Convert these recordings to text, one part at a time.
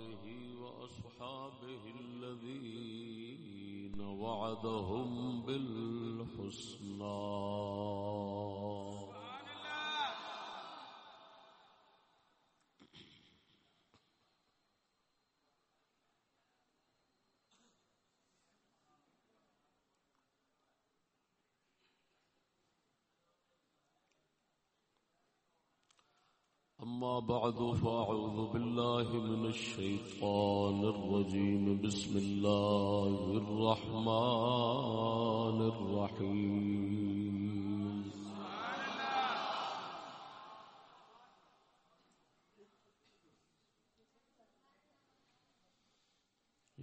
آله وأصحابه الذين وعدهم بالحسنى. أما بعد فأعوذ بالله من الشيطان الرجيم. بسم الله الرحمن الرحيم.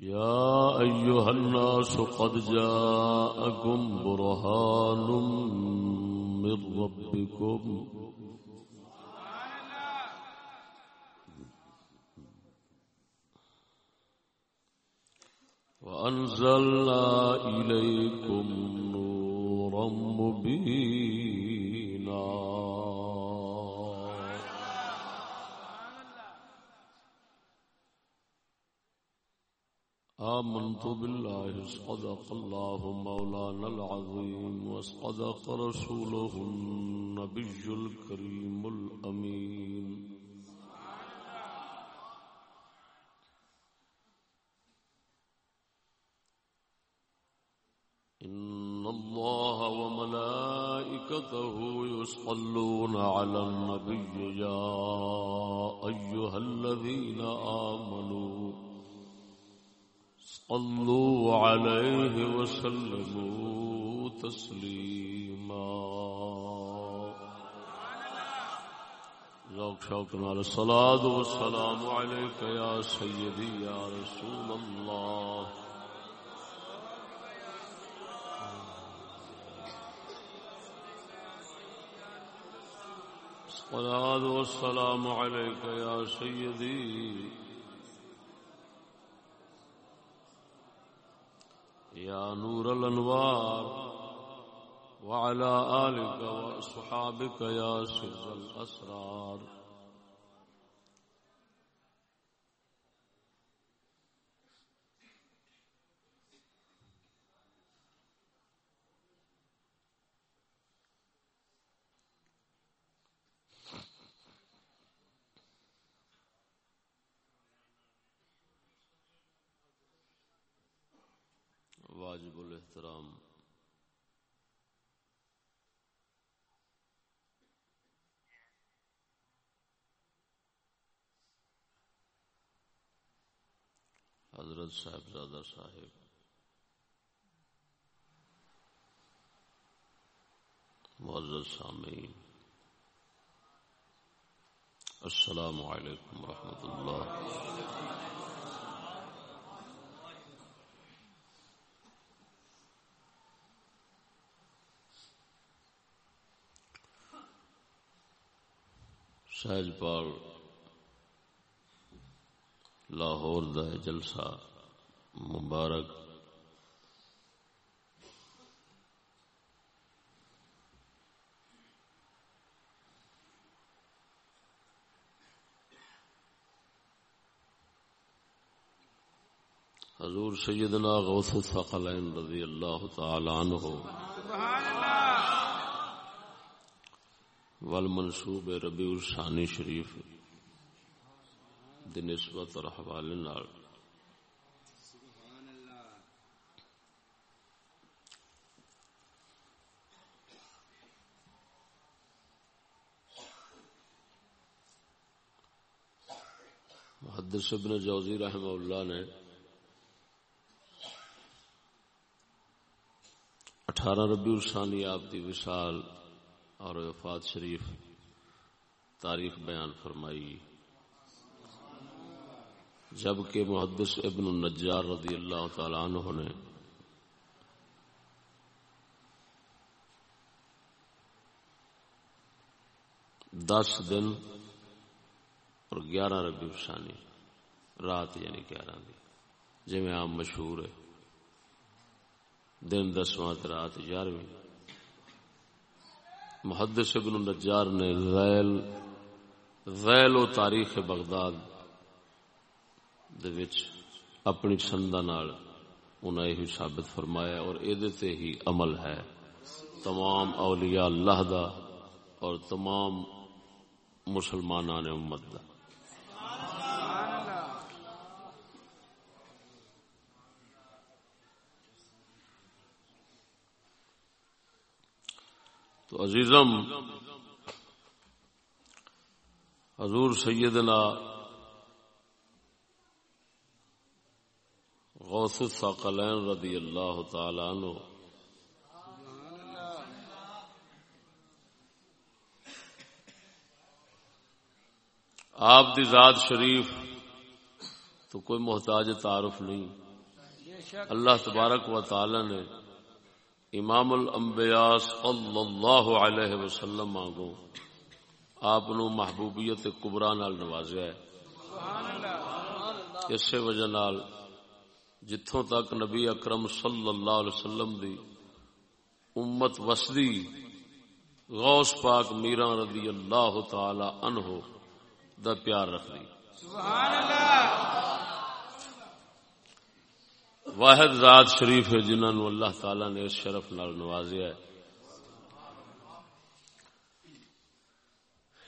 يا أيها الناس قد جاءكم برهان من ربكم. وأنزلنا إليكم نورا مبينا. آمنت بالله صدق الله مولانا العظيم وصدق رسوله النبي الكريم الأمين. إن الله وملائكته يصلون على النبي يا أيها الذين آمنوا صلوا عليه وسلموا تسليما. ذوق شوق نال الصلاة والسلام عليك يا سيدي يا رسول الله. الصلاة والسلام عليك يا سيدي. يا نور الأنوار وعلى آلك وأصحابك يا سر الأسرار. واجب الاحترام حضرت صاحب زادہ صاحب۔ معزز سامعین۔ السلام علیکم ورحمۃ اللہ۔ سہج پال لاہور دا جلسہ مبارک۔ حضور سیدنا غوث الثقلین رضی اللہ تعالی عنہ۔ سبحان اللہ۔ والمنصوب ربیع الثانی شریف دی نسبت اور حوالے نال۔ محدث ابن جوزی رحمہ اللہ نے اٹھارہ ربیع الثانی آپ دی وصال اور وفات شریف تاریخ بیان فرمائی۔ جبکہ محدث ابن النجار رضی اللہ تعالی عنہ نے دس دن اور گیارہ ربیع ثانی رات یعنی گیارہ دی جی میں عام مشہور ہے۔ دن دسواں رات گیارہویں محدث ابن النجار نے ذیل ذیل و تاریخ بغداد اپنی سندا انہیں یہ ثابت فرمایا اور تے ہی عمل ہے۔ تمام اولیاء اللہ دا اور تمام مسلمان نے امت دا۔ تو عزیزم، حضور سیدنا غوث الثقلین رضی اللہ تعالی عنہ۔ آپ دی ذات شریف تو کوئی محتاج تعارف نہیں۔ اللہ تبارک و تعالی نے امام الانبیاء صلی اللہ علیہ وسلم مانگو آپ نو محبوبیت کبرا نال نوازیا ہے۔ اس وجہ نال جتوں تک نبی اکرم صلی اللہ علیہ وسلم دی امت وسدی غوث پاک میرا رضی اللہ تعالی عنہ دا پیار رکھ لی واحد ذات شریف ہے جنہوں اللہ تعالی نے اس شرف نال نوازیا ہے۔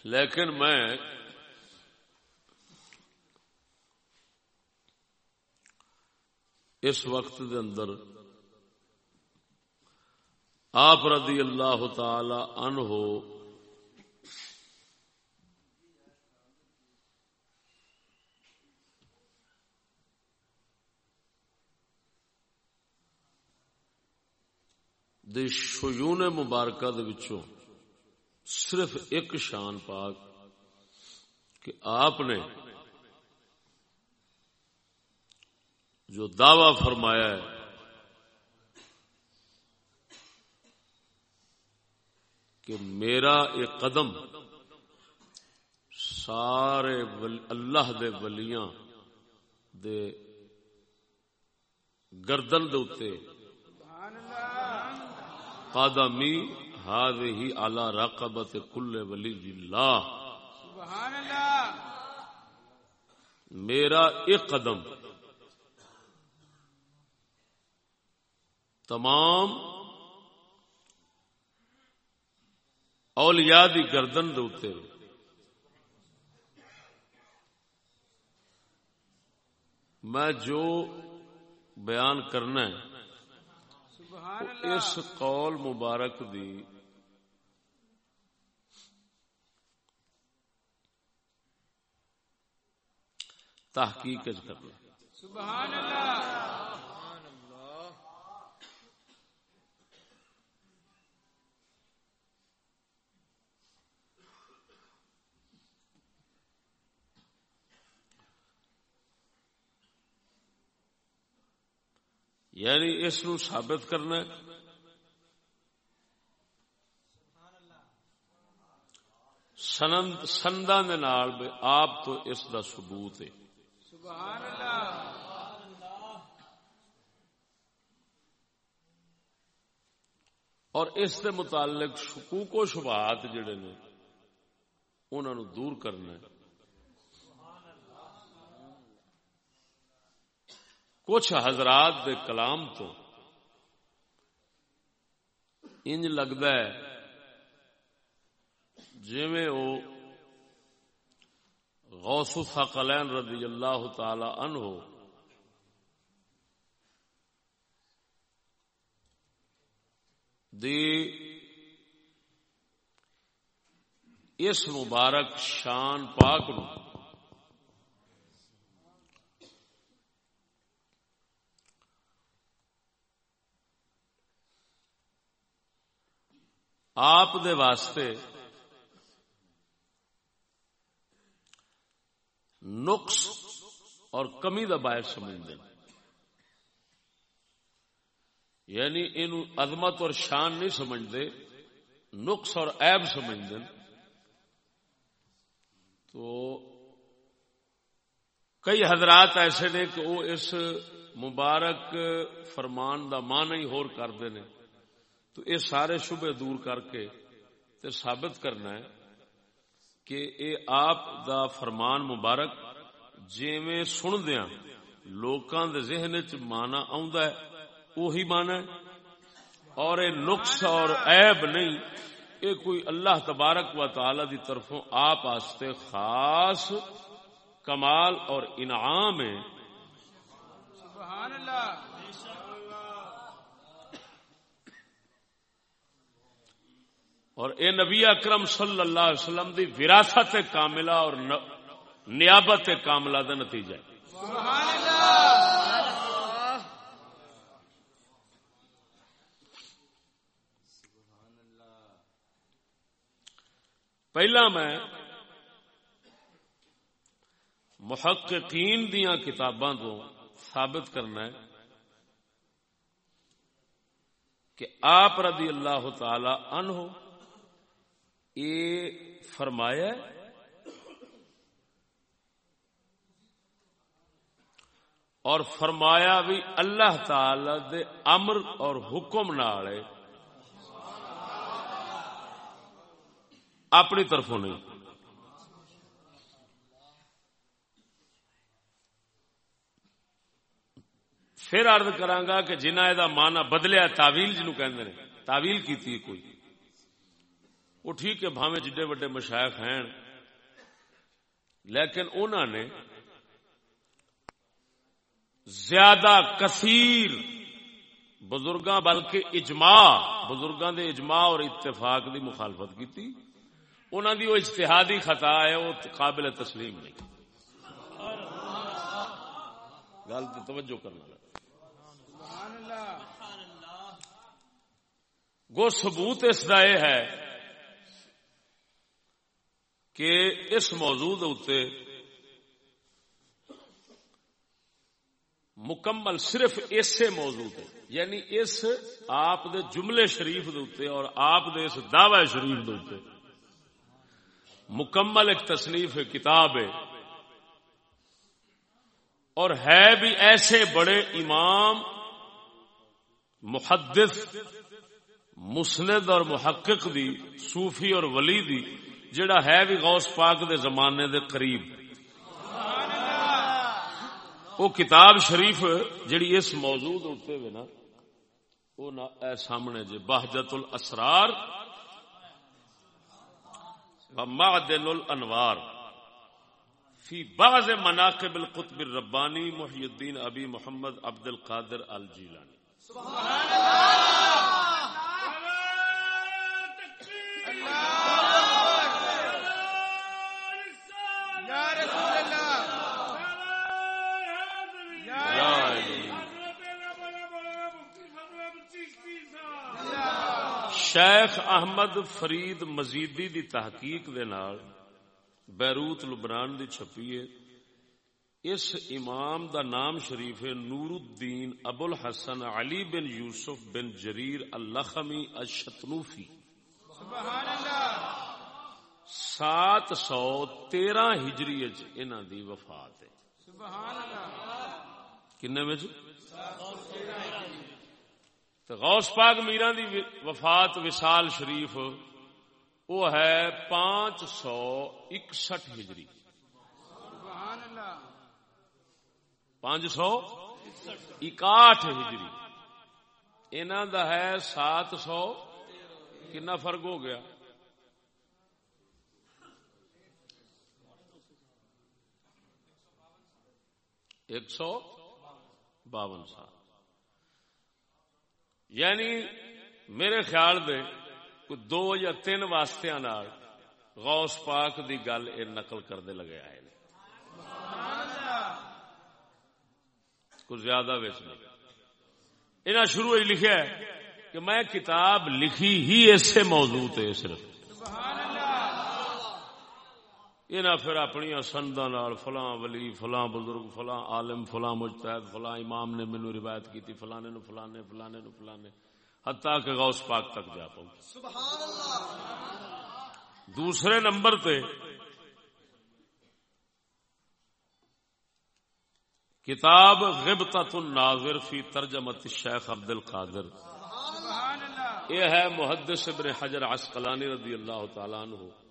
لیکن میں اس وقت دے اندر آپ رضی اللہ تعالی عنہ دے شیون مبارکہ دے وچوں صرف ایک شان پاک کہ آپ نے جو دعوی فرمایا ہے، کہ میرا ایک قدم سارے اللہ دے ولیاں دے گردن دے قادمی هذه على رقبة كل ولی اللہ۔ سبحان اللہ میرا ایک قدم۔ تمام اولیاء دی گردن دوتے میں جو بیان کرنا ہے اس قول مبارک دی تحقیق کرنا۔ سبحان اللہ۔ یعنی اس نو ثابت کرنا سندا آپ تو اس دا ثبوت ہے۔ سبحان اللہ اور اس دے متعلق شکوک و شبہات جڑے نے انہوں نے دور کرنا ہے۔ کچھ حضرات دے کلام تو انج لگتا ہے جی وہ غوث الثقلین رضی اللہ تعالی عنہ دی اس مبارک شان پاک نو آپ دے واسطے نقص اور کمی کا باعث سمجھتے ہیں۔ یعنی ان عظمت اور شان نہیں سمجھتے، نقص اور عیب سمجھتے تو کئی حضرات ایسے نے کہ وہ اس مبارک فرمان دا مان ہی ہور کرتے ہیں۔ تو یہ سارے شبے دور کر کے تے ثابت کرنا ہے کہ اے آپ دا فرمان مبارک جیویں سندیا لوکاں دے ذہن چ مانا آندا ہے وہی مانا ہے۔ اور اے نقص اور عیب نہیں یہ کوئی اللہ تبارک و تعالی دی طرفوں آپ واسطے خاص کمال اور انعام ہے۔ سبحان اللہ۔ اور اے نبی اکرم صلی اللہ علیہ وسلم دی وراثت کاملہ اور نیابت کاملہ دا نتیجہ ہے۔ پہلا میں محققین دیاں کتاباں تو ثابت کرنا ہے کہ آپ رضی اللہ تعالی عنہ یہ فرمایا اور فرمایا بھی اللہ تعالی دے امر اور حکم نال اپنی طرفوں نہیں۔ پھر ارد کرانگا کہ جنہ یہ مانا بدلیا تاویل جنو کہ تاویل کی کوئی۔ وہ ٹھیک ہے بھاوے جڈے وڈے مشائق ہیں۔ لیکن انہوں نے زیادہ کثیر بزرگاں بلکہ اجماع، بزرگاں دے اجماع اور اتفاق دی مخالفت کی تھی انہوں دی وہ اجتہادی خطا ہے، وہ قابل تسلیم نہیں۔ گل تو توجہ کرنا۔ گو ثبوت اس کا یہ ہے کہ اس موضوع اتنے مکمل صرف اسے موضوع ہے یعنی اس آپ دے جملے شریف دے اور آپ دے اس دعوی شریف دے مکمل ایک تصنیف کتاب ہے۔ اور ہے بھی ایسے بڑے امام، محدث، مسند اور محقق دی، صوفی اور ولی دی۔ جڑا ہے بھی غوث پاک دے زمانے دے قریب. وہ کتاب شریف جڑی اس موضوع ہوتے ہوئے نا وہ اے سامنے جی بہجت الاسرار معدن الانوار فی بعض مناقب القطب الربانی محی الدین ابی محمد عبد القادر الجیلانی. سبحان اللہ شیخ احمد فرید مزیدی دی تحقیق دے نال بیروت لبنان دی چھپی ہے۔ اس امام دا نام شریف ہے نور الدین ابو الحسن علی بن یوسف بن جریر اللخمی الشتنوفی۔ سبحان اللہ سات سو تیرہ ہجری انہ دی وفات ہے۔ سبحان اللہ۔ کنے میں غوث پاک میرا دی وفات وسال شریف وہ ہے پانچ سو اکسٹھ ہجری۔ پانچ سو اکاٹھ ہجری۔ انہوں دا ہے سات سو کنا فرق ہو گیا۔ ایک سو باون سال۔ یعنی میرے خیال دے کوئی دو یا تین واسطے غوث پاک دی گل یہ نقل کرتے لگے آئے کچھ زیادہ ویچ نہیں۔ انہیں شروع ہی لکھا ہے کہ میں کتاب لکھی ہی ایسے موضوع تے صرف۔ سبحان اللہ یہ پھر اپنی سندا فلاں ولی فلاں بزرگ فلاں عالم فلاں مجتہد فلاں امام نے مینو روایت کی تھی فلانے نو فلانے فلانے نو فلانے حتیٰ کہ غوث پاک تک جا پاؤں دوسرے نمبر تے کتاب غبطت الناظر فی ترجمت الشیخ عبد القادر یہ ہے محدث ابن حجر عسقلانی رضی اللہ تعالیٰ عنہ۔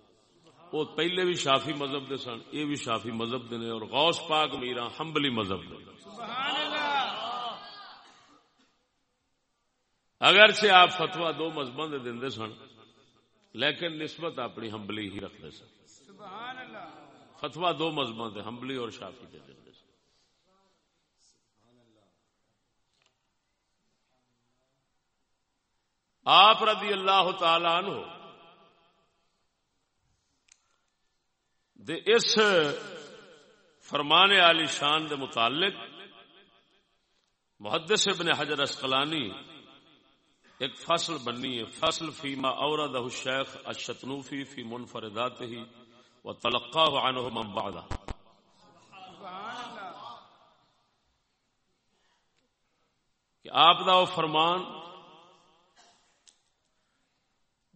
وہ پہلے بھی شافی مذہب دے سن، یہ بھی شافی مذہب دے نے، اور غوث پاک میرا ہمبلی مذہب دے۔ سبحان اللہ اگرچہ آپ فتوا دو مذہب دے دیں سن، لیکن نسبت اپنی ہمبلی ہی رکھتے سن۔ سبحان اللہ فتوا دو مذہب دے ہمبلی اور شافی دے دیں سن۔ آپ رضی اللہ تعالی عنہ دے اس فرمان علی شان دے متعلق محدث ابن حجر اسقلانی ایک فصل بنی ہے، فصل فیما اورد الشیخ الشتنوفی فی منفردات ہی و تلقا عنہ من بعدہ کہ آپ دا وہ فرمان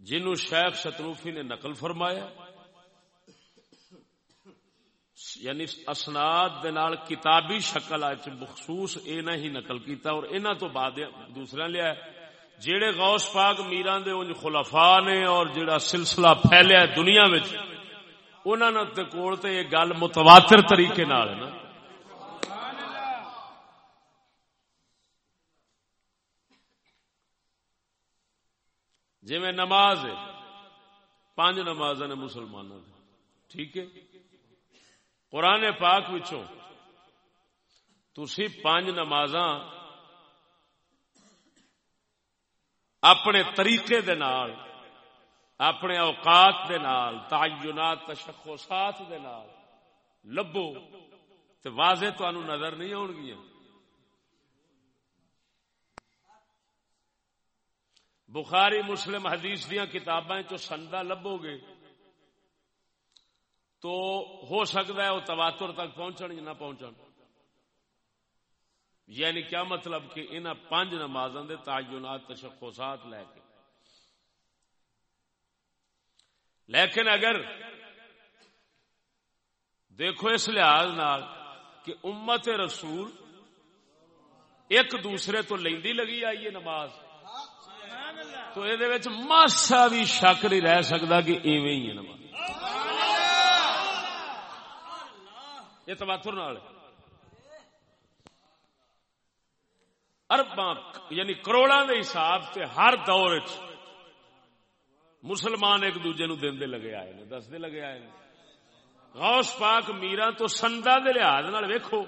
جنہوں شیخ شتنوفی نے نقل فرمایا یعنی اسناد دے نال کتابی شکل آج بخصوص اے نہ ہی نقل کیتا اور انہاں تو بعد دوسرا لیا ہے، جیڑے غوث پاک میران دے ان خلفاء نے اور جیڑا سلسلہ پھیلیا ہے دنیا وچ، انہاں نے تے کول تے یہ گل متواتر طریقے نال ہے نا۔ جی میں نماز ہے، پانچ نماز نے مسلمانوں نے ٹھیک ہے؟ قرآن پاک وچوں تسی پانچ نماز اپنے طریقے دے نال، اپنے اوقات دے نال، تعینات، تشخصات دے نال لبو تے واضح تانوں نظر نہیں آن گیا بخاری، مسلم حدیث دیا کتاباں چو سندا لبو گے۔ تو ہو سکتا ہے وہ تواتر تک پہنچن یا نہ پہنچن۔ یعنی کیا مطلب کہ ان پانچ نمازوں دے تعینات، تشخصات لے کے۔ لیکن اگر دیکھو اس لحاظ نال کہ امت رسول ایک دوسرے تو لیندی لگی آئی ہے نماز، تو یہ ماسا بھی شک نہیں رہ سکتا کہ ایویں ہی ہے نماز۔ یہ تواتر نال ارباں یعنی کروڑاں دے حساب سے ہر دور چ مسلمان ایک دوجے نو دے لگے آئے نے دستے لگے آئے نے۔ غوث پاک میرا تو سندا دے لحاظ نال ویکھو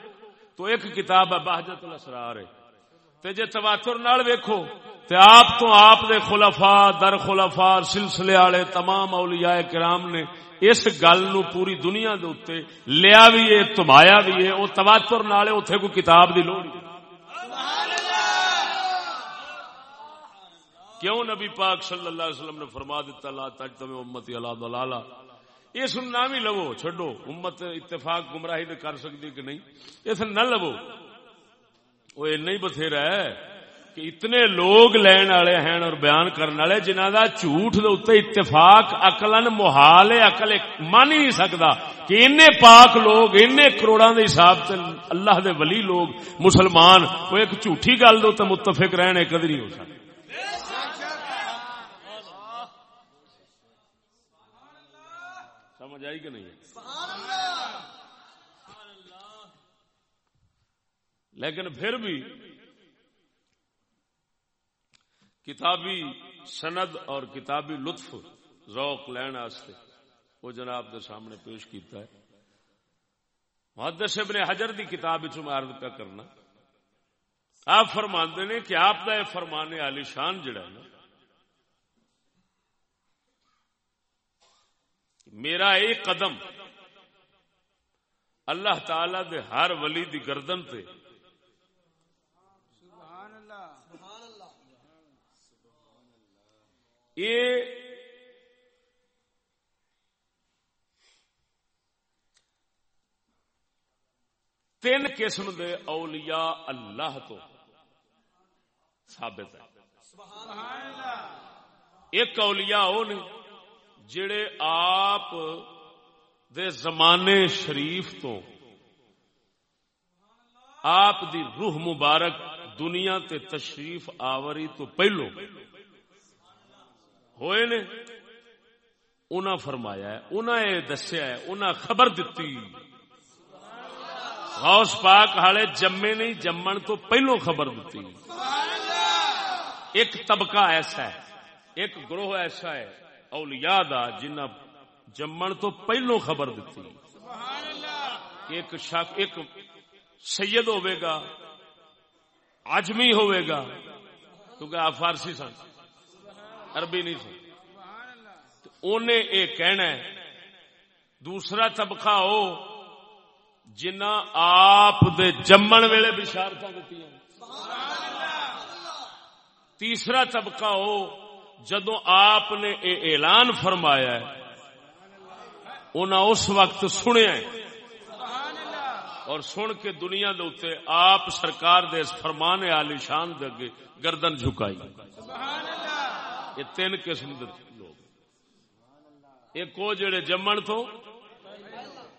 تو ایک کتاب ہے بہجت الاسرار۔ ہے تے جے تواتر نال ویکھو تے آپ تو آپ دے خلفاء، در خلفاء، سلسلے والے تمام اولیاء کرام نے اس گل نو پوری دنیا دے اوتے لیا بھی ہے، تمایا بھی ہے، او تواتر نال ہے اوتھے کوئی کتاب دی لوڑ کیوں نبی پاک صلی اللہ علیہ وسلم نے فرما دیتا، لا تجتمع امتی علی ضلالہ یہ سن نام ہی لو چھڈو، امت اتفاق گمراہی نے کر سکتی کہ نہیں؟ اس نہ لو وہ اینا ہی بتھیرا ہے۔ کہ اتنے لوگ لین والے ہیں اور بیان کرنے والے جنہ دا جھوٹ دے اوتے اتفاق عقلن محال ہے، عقل مان ہی نہیں سکتا کہ انے پاک لوگ انے کروڑاں دے حساب سے اللہ دے ولی لوگ، مسلمان، وہ ایک جھوٹی گل دے متفق رہنے کدی نہیں ہو سکتا سمجھ آئی کہ نہیں؟ لیکن پھر بھی کتابی سند اور کتابی لطف ذوق لین واسطے وہ جناب کے سامنے پیش کیتا ہے۔ محدث ابن حجر دی کتاب عرض کا کرنا۔ آپ فرماندے نے کہ آپ کا یہ فرمانے علی شان جڑا ہے نا، میرا ایک قدم اللہ تعالی دے ہر ولی دی گردن تے سبحان اللہ یہ تین قسم دے اولیاء اللہ تو ثابت ہے ایک اولیاء وہ نے جڑے آپ دے زمانے شریف تو آپ دی روح مبارک دنیا تے تشریف آوری تو پہلو ہوئے نے۔ انہاں فرمایا ہے انہاں یہ دسیا ہے انہاں خبر دیتی غوث پاک حالے جمے نہیں، جمن تو پہلو خبر دیتی ایک طبقہ ایسا ہے، ایک گروہ ایسا ہے، اولیاء دا، جنہ جمن تو پہلو خبر دیتی ایک شک ایک سید ہوئے گا، عجمی ہوئے گا۔ کیونکہ آپ فارسی سن۔ عربی نہیں سن۔ انہیں یہ کہنا ہے، دوسرا طبقہ ہو جنہ آپ دے جمن ویلے بشارت دیتی تیسرا طبقہ ہو جدو آپ نے اے اعلان فرمایا ہے انہاں اس وقت سنیا ہے۔ اور سن کے دنیا دے اتنے آپ سرکار دے اس فرمان عالی شان دے گردن جھکائی۔ یہ تین قسم دے لوگ۔ ایک وہ جڑے جمن تو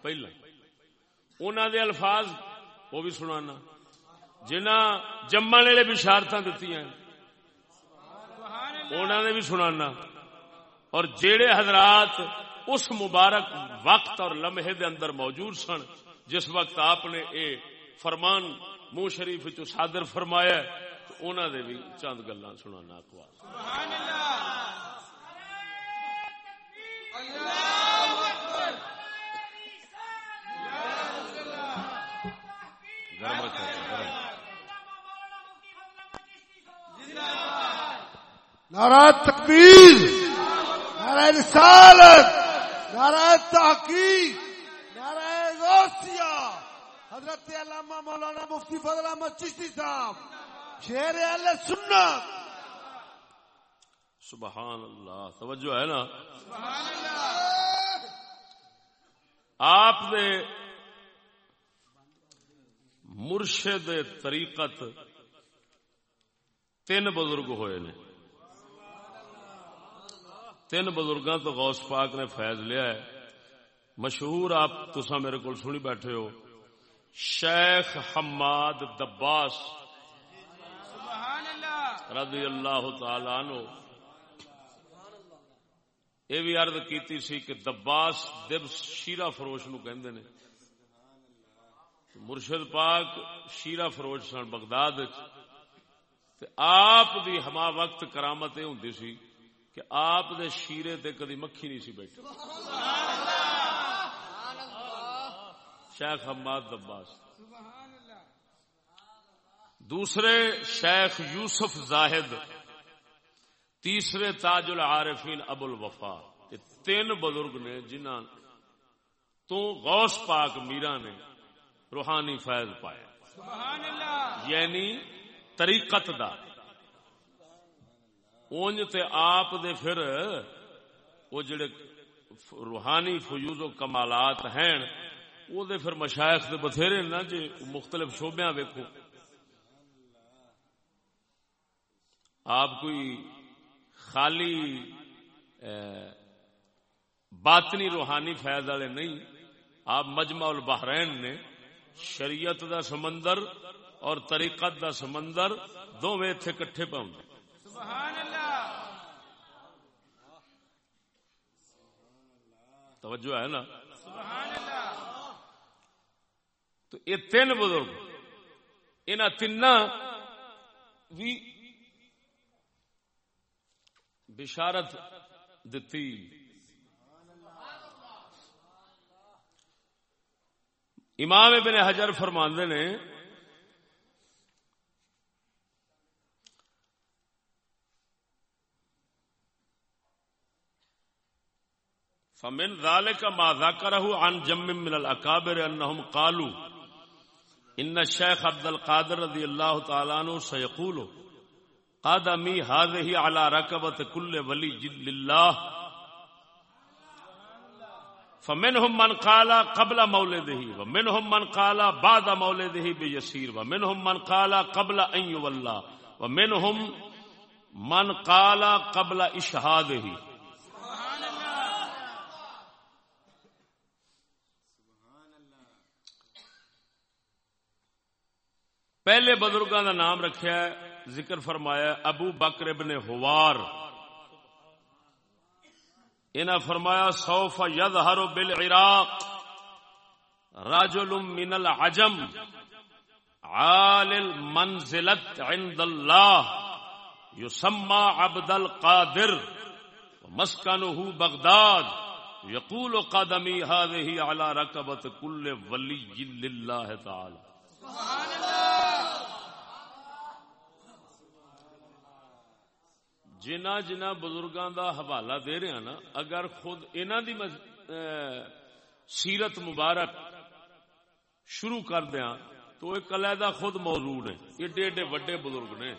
پہلا۔ انہوں دے الفاظ وہ بھی سنانا۔ جنہ جمن والے بشارت دیتی ہیں انہوں نے بھی سنانا۔ اور جیڑے حضرات اس مبارک وقت اور لمحے دے اندر موجود سن، جس وقت آپ نے اے فرمان منہ شریف چ صادر فرمایا تو انہوں نے بھی چند گلا سنانا اخبار گرم رکھا گرم۔ نعرہ تکبیر، نعرہ رسالت، نعرہ تحقیق، نعرہ غوثیہ۔ حضرت علامہ مولانا مفتی فضل احمد چشتی صاحب شیر اہل سنت۔ سبحان اللہ توجہ ہے نا؟ آپ نے مرشد طریقت تین بزرگ ہوئے نے۔ تین بزرگاں تو غوث پاک نے فیض لیا ہے۔ مشہور آپ تسا میرے کو سنی بیٹھے ہو۔ شیخ حماد دباس۔ رضی اللہ تعالی عنہ یہ بھی عرض کیتی سی کہ دباس دب شیرا فروش نو کہندے نے۔ مرشد پاک شیرا فروش سن بغداد تے آپ دی ہما وقت کرامت یہ ہوندی سی کہ آپ دے شیرے تے کدی مکھی نہیں سی بیٹھی شیخ حماد دباس۔ دوسرے شیخ یوسف زاہد تیسرے تاج العارفین ابو الوفا تین بزرگ نے جنہ تو غوث پاک میرا نے روحانی فیض پایا۔ یعنی طریقت دا۔ اونج تے آپ دے پھر وہ جڑے روحانی فیوز و کمالات ہیں وہ دے پھر مشائخ دے بتھیرے نا جی مختلف شعبیاں ویکھو۔ آپ کوئی خالی باطنی روحانی فیض والے نہیں آپ مجمع البحرین نے شریعت دا سمندر اور طریقت دا سمندر دونوں اتنے کٹھے پاؤں توجہ ہے نا؟ تو یہ تین بزرگ ان تین بھی بشارت دتی۔ امام ابن حجر فرماندے نے، فمن ذلك ما ذكره عن جم من الاكابر انهم قالوا ان الشيخ عبد القادر رضي الله تعالى عنه سيقول قدمي هذه على ركبه كل ولي لله فمنهم من قال قبل مولده ومنهم من قال بعد مولده بيسير ومنهم من قال قبل ان يولى ومنهم من قال قبل اشهاده پہلے بزرگوں کا نام رکھا ہے ذکر فرمایا، ابو بکر ابن ہوار۔ انہیں فرمایا، سوف یظہر بالعراق رجل من العجم، عال المنزلت عند اللہ، یسمى عبد القادر مسکنه بغداد، یقول قدمی، هذه على رکبت کل ولی للہ تعالی۔ جنہ جنہ بزرگاں دا حوالہ دے رہے ہیں نا، اگر خود انہاں دی مز... سیرت مبارک شروع کر دیاں، تو ایک علیحدہ خود موضوع نے، ایڈے ایڈے وڈے بزرگ نے۔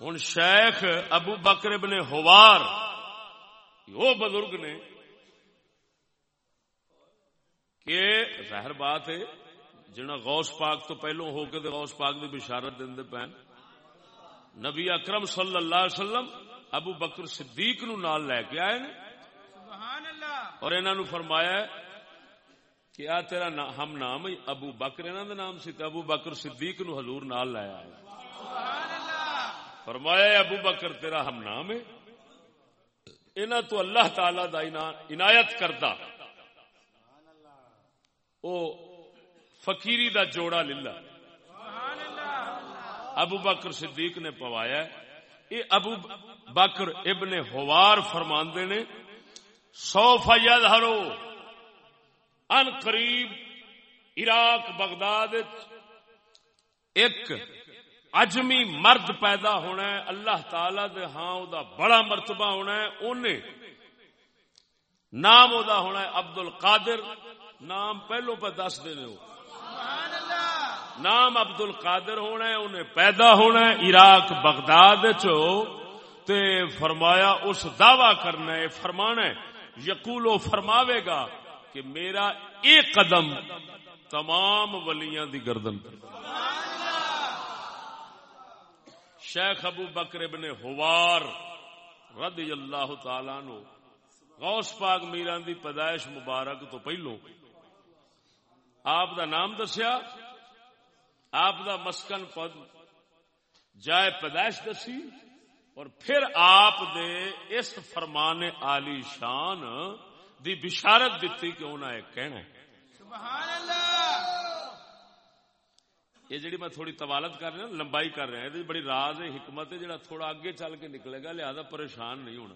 ہوں شیخ ابو بکر ابن ہوار وہ بزرگ نے کہ ظاہر بات ہے، جنہ غوث پاک تو پہلو ہو کے غوث پاک دی بشارت دے پین نبی اکرم صلی اللہ علیہ وسلم ابو بکر صدیق نو نال لے کے آئے نے۔ سبحان اللہ اور انہوں نے فرمایا کہ آ تیرا نا- ہم نام ہی ابو بکر انہوں دا نام سی تے ابو بکر صدیق نو حضور نال اللہ فرمایا ابو بکر تیرا ہم نام ہے۔ انہاں تو اللہ تعالی دا عنایت کردا۔ او فقیری دا جوڑا للہ۔ ابو بکر صدیق نے پوایا ہے۔ یہ ابو بکر ابن ہوار فرماندے نے، سو فید ہرو ان قریب عراق بغداد ایک اجمی مرد پیدا ہونا ہے۔ اللہ تعالی دے ہاں دا بڑا مرتبہ ہونا ہے۔ اونے نام دا ہونا ہے عبد القادر نام پہلو پہ دس دینے ہو۔ سبحان اللہ۔ نام عبد القادر ہونا ہے، انہیں پیدا ہونا ہے، عراق بغداد چو تے فرمایا، اس دعوی کرنا ہے، فرمانا ہے یقول و فرماوے گا کہ میرا ایک قدم تمام ولیاں دی گردن پر۔ شیخ ابو بکر ابن ہوار رضی اللہ تعالی نو غوث پاک میران دی پیدائش مبارک تو پہلو آپ دا نام دسیا؟ آپ دا مسکن پد جائے پیدائش دسی اور پھر آپ دے اس فرمان عالی شان دی بشارت دیتی کہ انہاں ایک کہنا ہے۔ سبحان اللہ! یہ جڑی میں تھوڑی طوالت کر رہا لمبائی کر رہا ہے بڑی راز ہے حکمت ہے جڑا تھوڑا اگے چل کے نکلے گا لہذا پریشان نہیں ہونا۔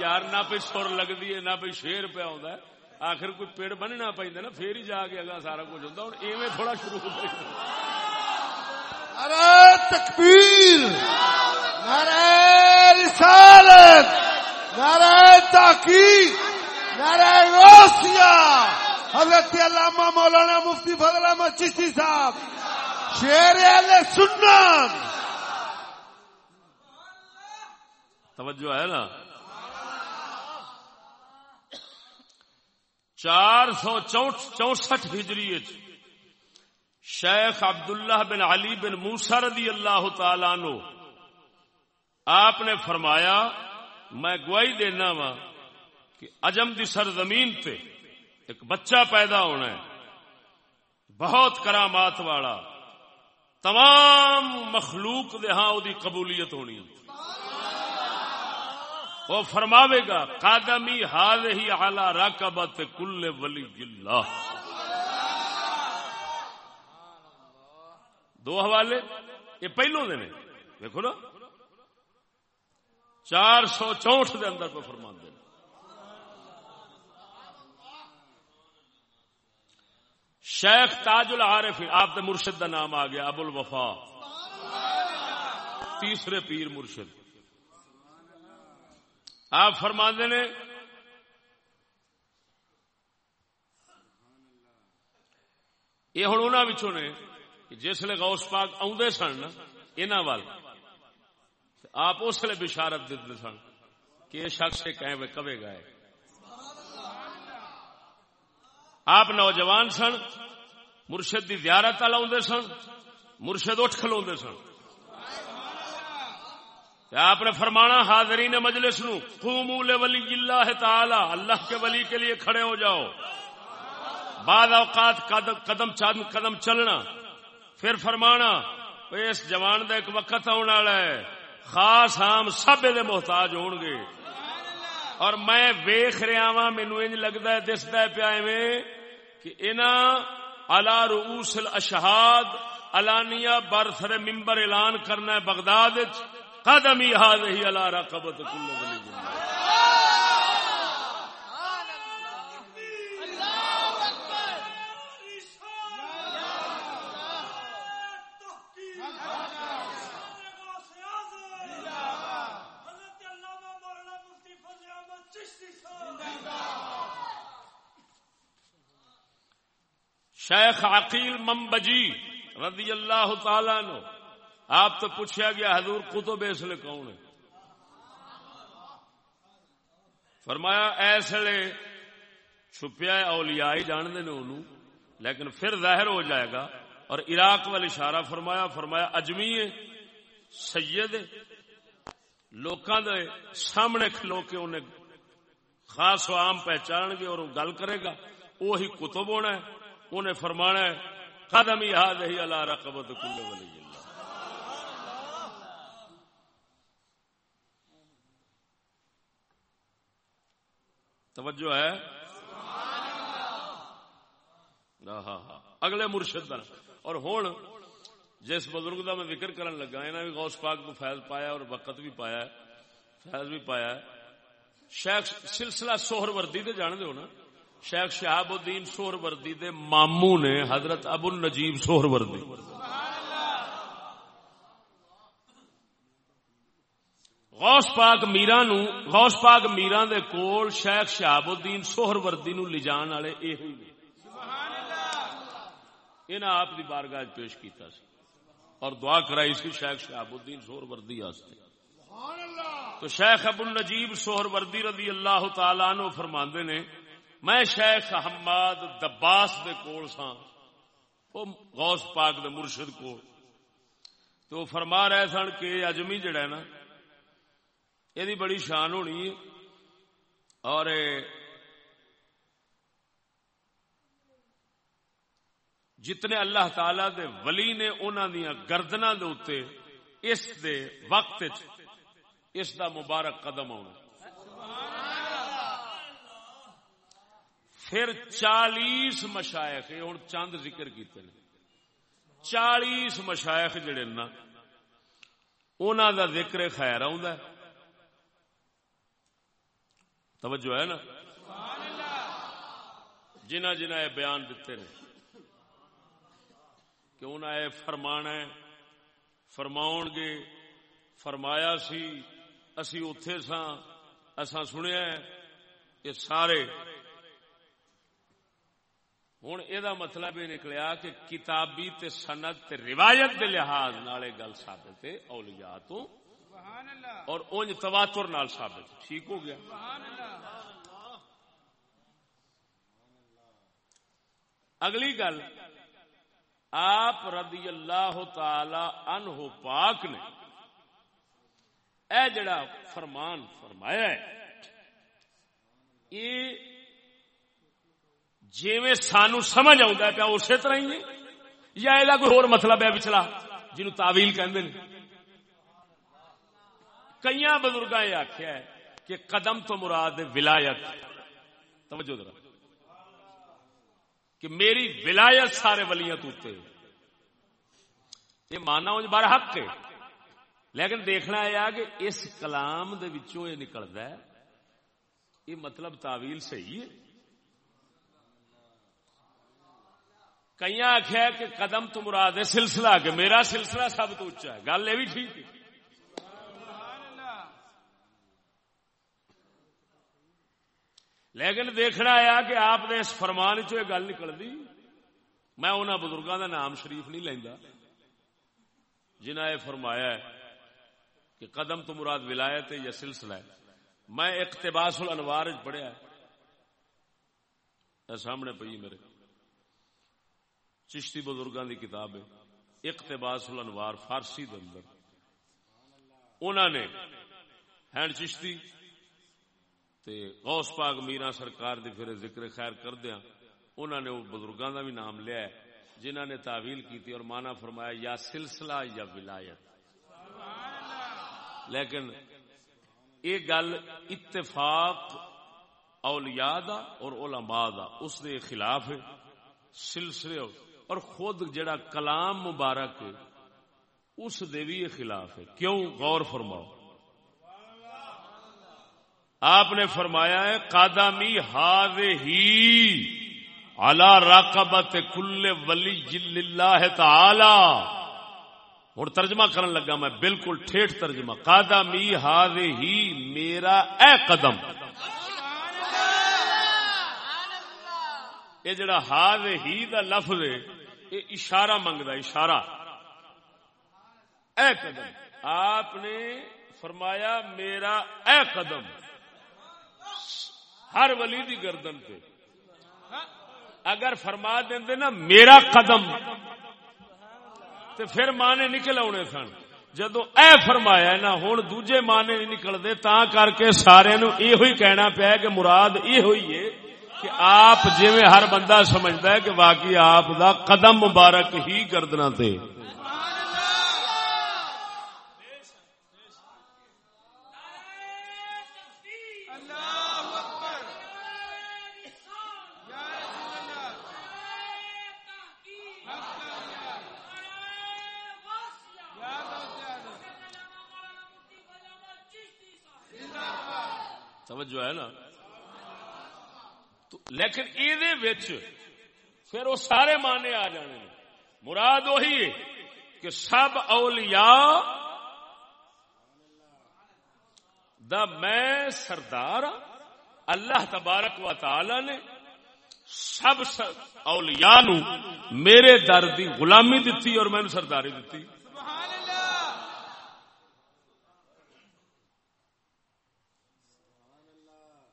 یار نہ پہ سر لگتی ہے نہ پہ شیر پہ ہے۔ آخر کوئی پیڑ بننا پہ نا پھر ہی جا کے اگا سارا کچھ ہوتا ہوں ایویں تھوڑا شروع ہو نعرہ تکبیر، نعرہ رسالت، نعرہ تحقیق نعرہ غوثیہ حضرت علامہ مولانا مفتی فضل احمد چشتی صاحب شیر اہل سنت۔ توجہ ہے نا؟ چار سو چونسٹھ ہجری شیخ عبداللہ بن علی بن موسا رضی اللہ تعالی نو آپ نے فرمایا، میں گواہی دینا وا کہ اجم دی سرزمین تے ایک بچہ پیدا ہونا ہے، بہت کرامات والا، تمام مخلوق دے ہاں دی قبولیت ہونی ہے۔ وہ فرماوے گا، قادمی حال ہی اعلی راکبت کل ولی اللہ۔ دو حوالے، یہ پہلو دے نے دیکھو نا۔ چار سو چونٹ دے اندر پہ فرما دے شیخ تاج العارف آپ کے مرشد کا نام آ گیا، ابو الوفا۔ تیسرے پیر مرشد۔ آپ فرما نے۔ یہ ہوں انہوں نے جسے غوث پاک آدھے سن انہوں وال آپ اس لیے بشارت دیتے سن کہ یہ شخص کہیں کبے گا آپ نوجوان سن، مرشد دی زیارت والا آدھے سن، مرشد اٹھ کھلو سن۔ آپ نے فرمانا، حاضرین مجلس نو قوموا لولی اللہ تعالی، اللہ کے ولی کے لیے کھڑے ہو جاؤ۔ بعد اوقات قدم چند قدم چلنا۔ پھر فرمانا اس جوان دا ایک وقت آنے والا ہے۔ خاص عام سب دے محتاج ہون گے۔ اور میں ویخ رہا وا مینو انج لگتا ہے دستا ہے پیا ایویں کہ انہاں الا رؤوس الاشہاد، علانیہ برسر ممبر اعلان کرنا ہے بغداد وچ۔ قدمی هذه على رقبت كل شیخ عقیل ممبجی رضی اللہ تعالی نو آپ تو پوچھا گیا، حضور قطب اس لیے کون ہے؟ فرمایا ایسے چھپیا اولیاء ہی جانتے نے انہوں، لیکن پھر ظاہر ہو جائے گا۔ اور عراق وال اشارہ فرمایا فرمایا، اجمی ہے، سید ہے۔ لوکاں دے سامنے کھلو کے انہیں خاص و عام پہچان گے اور وہ گل کرے گا، وہی کتب ہونا ہے۔ انہیں فرمانا ہے، قدم ہی ہاتھ ہی اللہ رقبت کل ولی اللہ۔ توجہ ہے؟ ہاں،, ہاں ہاں اگلے مرشد در اور ہوں جس بزرگ کا میں ذکر کرن لگا انہیں بھی غوث پاک کو فیض پایا اور وقت بھی پایا ہے، فیض بھی پایا ہے۔ شیخ، سلسلہ سوہر وردی تے جان دو نا؟ شیخ شہاب الدین سوہر وردی دے مامو نے حضرت ابو النجیب سوہر وردی غوث پاک میرا نو غوث پاک میرا دے کول شیخ شہاب الدین سوہر وردی نو لجان والے یہ ہوئی نے۔ انہاں آپ دی بارگاہ وچ پیش کیتا سی اور دعا کرائی سی شیخ شہاب الدین سوہر وردی واسطے۔ تو شیخ ابو النجیب سوہر وردی رضی اللہ تعالی عنہ فرماندے نے میں شیخ حماد دباس دے کول سا وہ غوث پاک دے مرشد کو تو فرما رہے سن کہ اجمی جڑا ہے نا، یہ بڑی شان ہونی ہے۔ اور جتنے اللہ تعالی دے ولی نے انہوں دیا گردنا دے اس دے وقت اس دا مبارک قدم آنا پھر چالیس مشائق ہوں چند ذکر کیتے ہیں چالیس مشائق جڑے نا انہوں دا ذکر خیر آ توجہ ہے نا؟ جنہ جنہ یہ بیان دیتے ہیں کہ انہیں یہ فرمانا ہے فرماؤ گے، فرمایا سی، اسی اتے سا اسا سنیا یہ سارے ہوں یہ مطلب یہ نکلیا کہ کتابی تے سنت تے روایت کے لحاظ نال گل ثابت ہے، اولیاء تو اور اونج تواتر نال ثابت ٹھیک ہو گیا؟ اگلی گل، آپ رضی اللہ تعالی عنہ پاک نے اے جڑا فرمان فرمایا ہے، یہ جیویں سانو سمجھ آ پیا اسی طرح ہی ہے۔ یا یہ کوئی اور مطلب ہے پچھلا جنوب تعویل کہندے کئی بزرگ یہ آخیا ہے کہ قدم تو مراد ولایت۔ توجہ ذرا۔ کہ میری ولایت سارے ولیاں توتے یہ ماننا انج بار حق ہے۔ لیکن دیکھنا یہ کہ اس کلام دے وچوں یہ نکلدا ہے۔ یہ مطلب تعویل صحیح ہے۔ کئی آخیا کہ قدم تو مراد ہے سلسلہ، کہ میرا سلسلہ سب تو اچا ہے۔ گل یہ بھی ٹھیک ہے۔ لیکن دیکھنا آیا کہ آپ نے اس فرمان چ گل نکل دی میں انہوں بزرگوں کا نام شریف نہیں لینا جنہ یہ فرمایا ہے کہ قدم تو مراد ولایت ہے یا سلسلہ ہے۔ میں اقتباس الانوار پڑھیا ہے۔ سامنے پی میرے۔ چشتی بزرگوں کی کتاب ہے، اقتباس الانوار فارسی دے اندر۔ انہوں نے ہینڈ چشتی تے غوث پاک میرا سرکار دی پھر ذکر خیر کر دیا انہوں نے وہ بزرگوں کا بھی نام لیا ہے جنہوں نے تعویل کی تھی اور مانا فرمایا، یا سلسلہ یا ولایت۔ لیکن یہ گل اتفاق اولیاء دا اور علماء دا، اس دے خلاف ہے، سلسلے اور خود جڑا کلام مبارک اس دے بھی خلاف ہے۔ کیوں؟ غور فرماؤ۔ آپ نے فرمایا ہے قادمی ہاد ہی الا راقبت کل ولی اللہ تعالی۔ ہوں ترجمہ کرن لگا میں بالکل ٹھیٹ ترجمہ۔ قادمی ہاد ہی میرا اے قدم۔ یہ جڑا ہاد ہی دا لفظ ہے یہ اشارہ منگتا اشارہ۔ اے قدم، آپ نے فرمایا میرا اے قدم۔ ہر ولی دی گردن پہ۔ اگر فرما دیں نا میرا قدم تو پھر مانے نکل آنے سن۔ جدو اے فرمایا نا ہوں دوجے مانے نہیں نکلتے تا کر کے سارے نو یہ کہنا پیا کہ مراد یہ ہوئی ہے۔ کہ آپ جی ہر بندہ سمجھتا ہے کہ واقعی آپ دا قدم مبارک ہی گردنا تے اللہ اکبر یا رسول اللہ یا غوث اعظم توجہ ہے نا تو لیکن یہ پھر وہ سارے مانے آ جانے مراد وہی ہے کہ سب اولیاء دا میں سردار ہاں، اللہ تبارک و تعالی نے سب اولیاء نو میرے در دی غلامی دتی اور میں سرداری دتی۔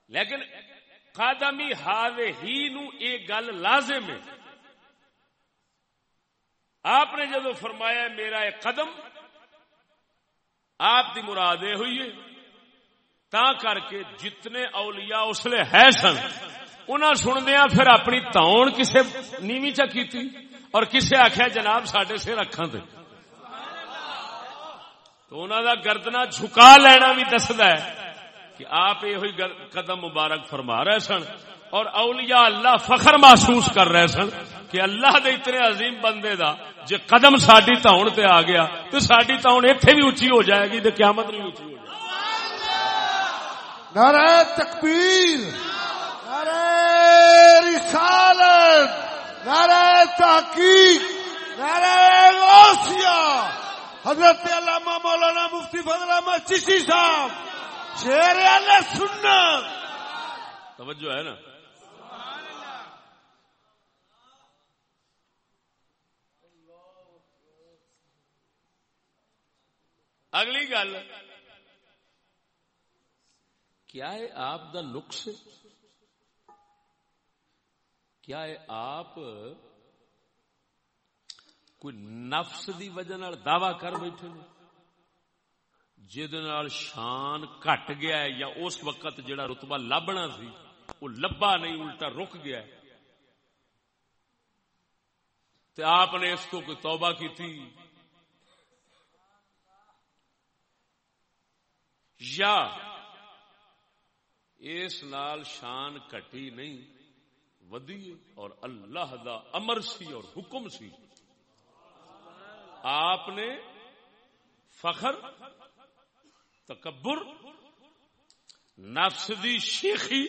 لیکن قادمی ہاد ہی نو یہ گل لازم ہے۔ آپ نے جدو فرمایا میرا ایک قدم، آپ کی مراد یہ ہوئی ہے تا کر کے جتنے اولیاء اس لیے ہے سن، انہاں سندیا پھر اپنی تاؤن کسے نیوی چا کیتی اور کسے آخیا جناب سڈے سر اکھان تے۔ تو انہوں دا گردنا جھکا لینا بھی دسدا ہے۔ کہ آپ یہ قدم مبارک فرما رہے سن اور اولیاء اللہ فخر محسوس کر رہے سن کہ اللہ دے اتنے عظیم بندے دا جے قدم ساڈی تاؤن تے آ گیا تو ساڈی تاؤن ایتھے بھی اونچی ہو جائے گی تے قیامت بھی اونچی ہو جائے نعرہ تکبیر، نعرہ رسالت، نعرہ تحقیق، نعرہ غوثیہ۔ حضرت علامہ مولانا مفتی فضل احمد چشتی صاحب شیر اللہ سنت۔ توجہ ہے نا؟ اگلی گل۔ کیا ہے آپ دا نقص کیا ہے آپ کوئی نفس دی وجہ دعوی کر بیٹھے نے؟ جہد شان گھٹ گیا ہے یا اس وقت جڑا رتبہ لبنا سی، وہ لبا نہیں، الٹا رک گیا ہے۔ تے آپ نے اس کو کوئی توبہ کی تھی یا اس نال شان کٹی نہیں، ودی اور اللہ دا امر سی اور حکم سی۔ آپ نے فخر تکبر، نفس دی شیخی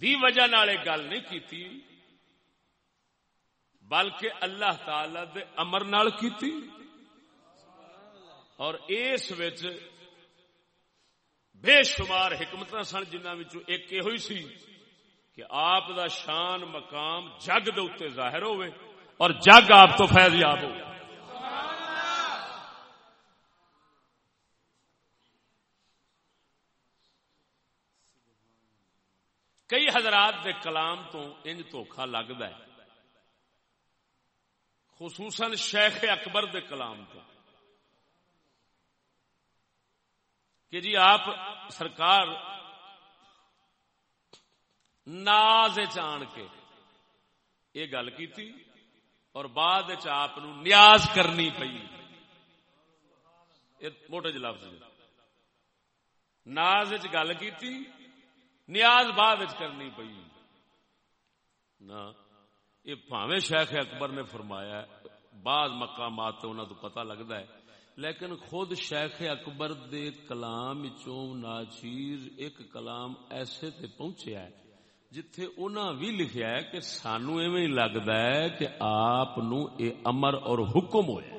دی وجہ نال گل نہیں کیتی، بلکہ اللہ تعالی دے امر نال کیتی۔ اور اس وچ بے شمار حکمت سن جنہاں وچوں ایک یہ ہوئی سی کہ آپ دا شان مقام جگ دے اتنے ظاہر ہوئے اور جگ آپ تو فیض یاب ہو کئی حضرات دے کلام تو انج دھوکھا لگتا ہے، خصوصاً شیخ اکبر دے کلام تو۔ کہ جی آپ سرکار ناز چان کے یہ گل کی اور بعد آپ نیاز کرنی پئی۔ یہ موٹے جلاب سے ناز گل کیتی نیاز بعد کرنی پئی۔ نہ یہ پاوے شیخ اکبر نے فرمایا بعض مقامات انہوں تو پتہ لگتا ہے لیکن خود شیخ اکبر دے کلام چوں ناچیر ایک کلام ایسے تے پہنچیا ہے جتھے انہاں بھی لکھیا ہے کہ سانو ایویں لگدا ہے کہ آپ نو اے امر اور حکم ہویا ہے۔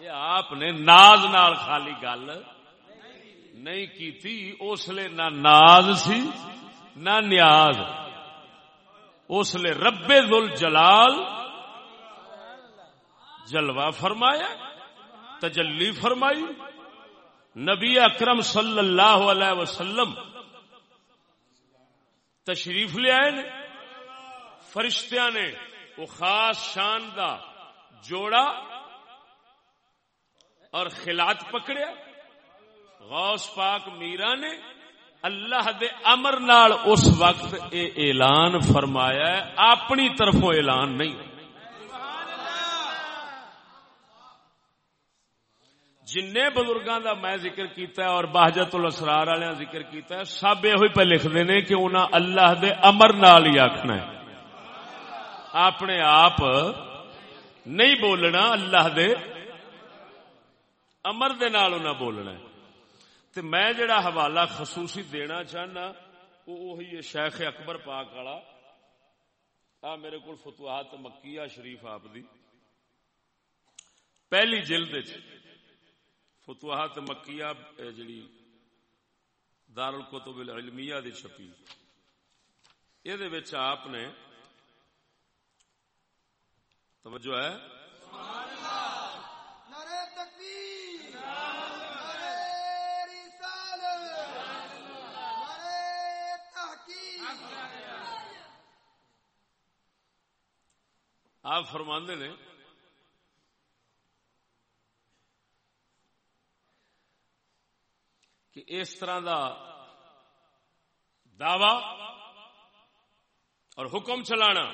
یہ آپ نے ناز نال خالی گل نہیں کیتی اس لیے نہ ناز سی، نہ نیاز۔ اس لیے رب ذل جلال جلوہ فرمایا، تجلی فرمائی۔ نبی اکرم صلی اللہ علیہ وسلم تشریف لے آئے نے۔ فرشتیاں نے وہ خاص شان دا جوڑا اور خلات پکڑیا۔ غوث پاک میرا نے اللہ دے امر نال اس وقت اے اعلان فرمایا ہے، اپنی طرفوں اعلان نہیں۔ جن بزرگاں دا میں ذکر کیتا ہے اور بہجت الاسرار والے ذکر کیتا ہے، سب یہ پہ لکھتے نے کہ انہاں اللہ دے امر نال ہی آخنا ہے۔ اپنے آپ نہیں بولنا، اللہ دے امر دے نال انہاں بولنا ہے۔ تے میں جڑا حوالہ خصوصی دینا چاہنا، وہ وہی ہے شیخ اکبر پاک والا۔ آ میرے کو فتوحات مکیہ شریف آپ دی۔ پہلی جلد فتوحات مکیہ جڑی دار الکتب العلمیہ دی چھپی۔ یہ وچ آپ نے توجہ ہے۔ سبحان اللہ! نعرہ تکبیر نعرہ رسالت نعرہ تحقیق آپ فرماندے نے کہ اس طرح دا دعوی اور حکم چلانا،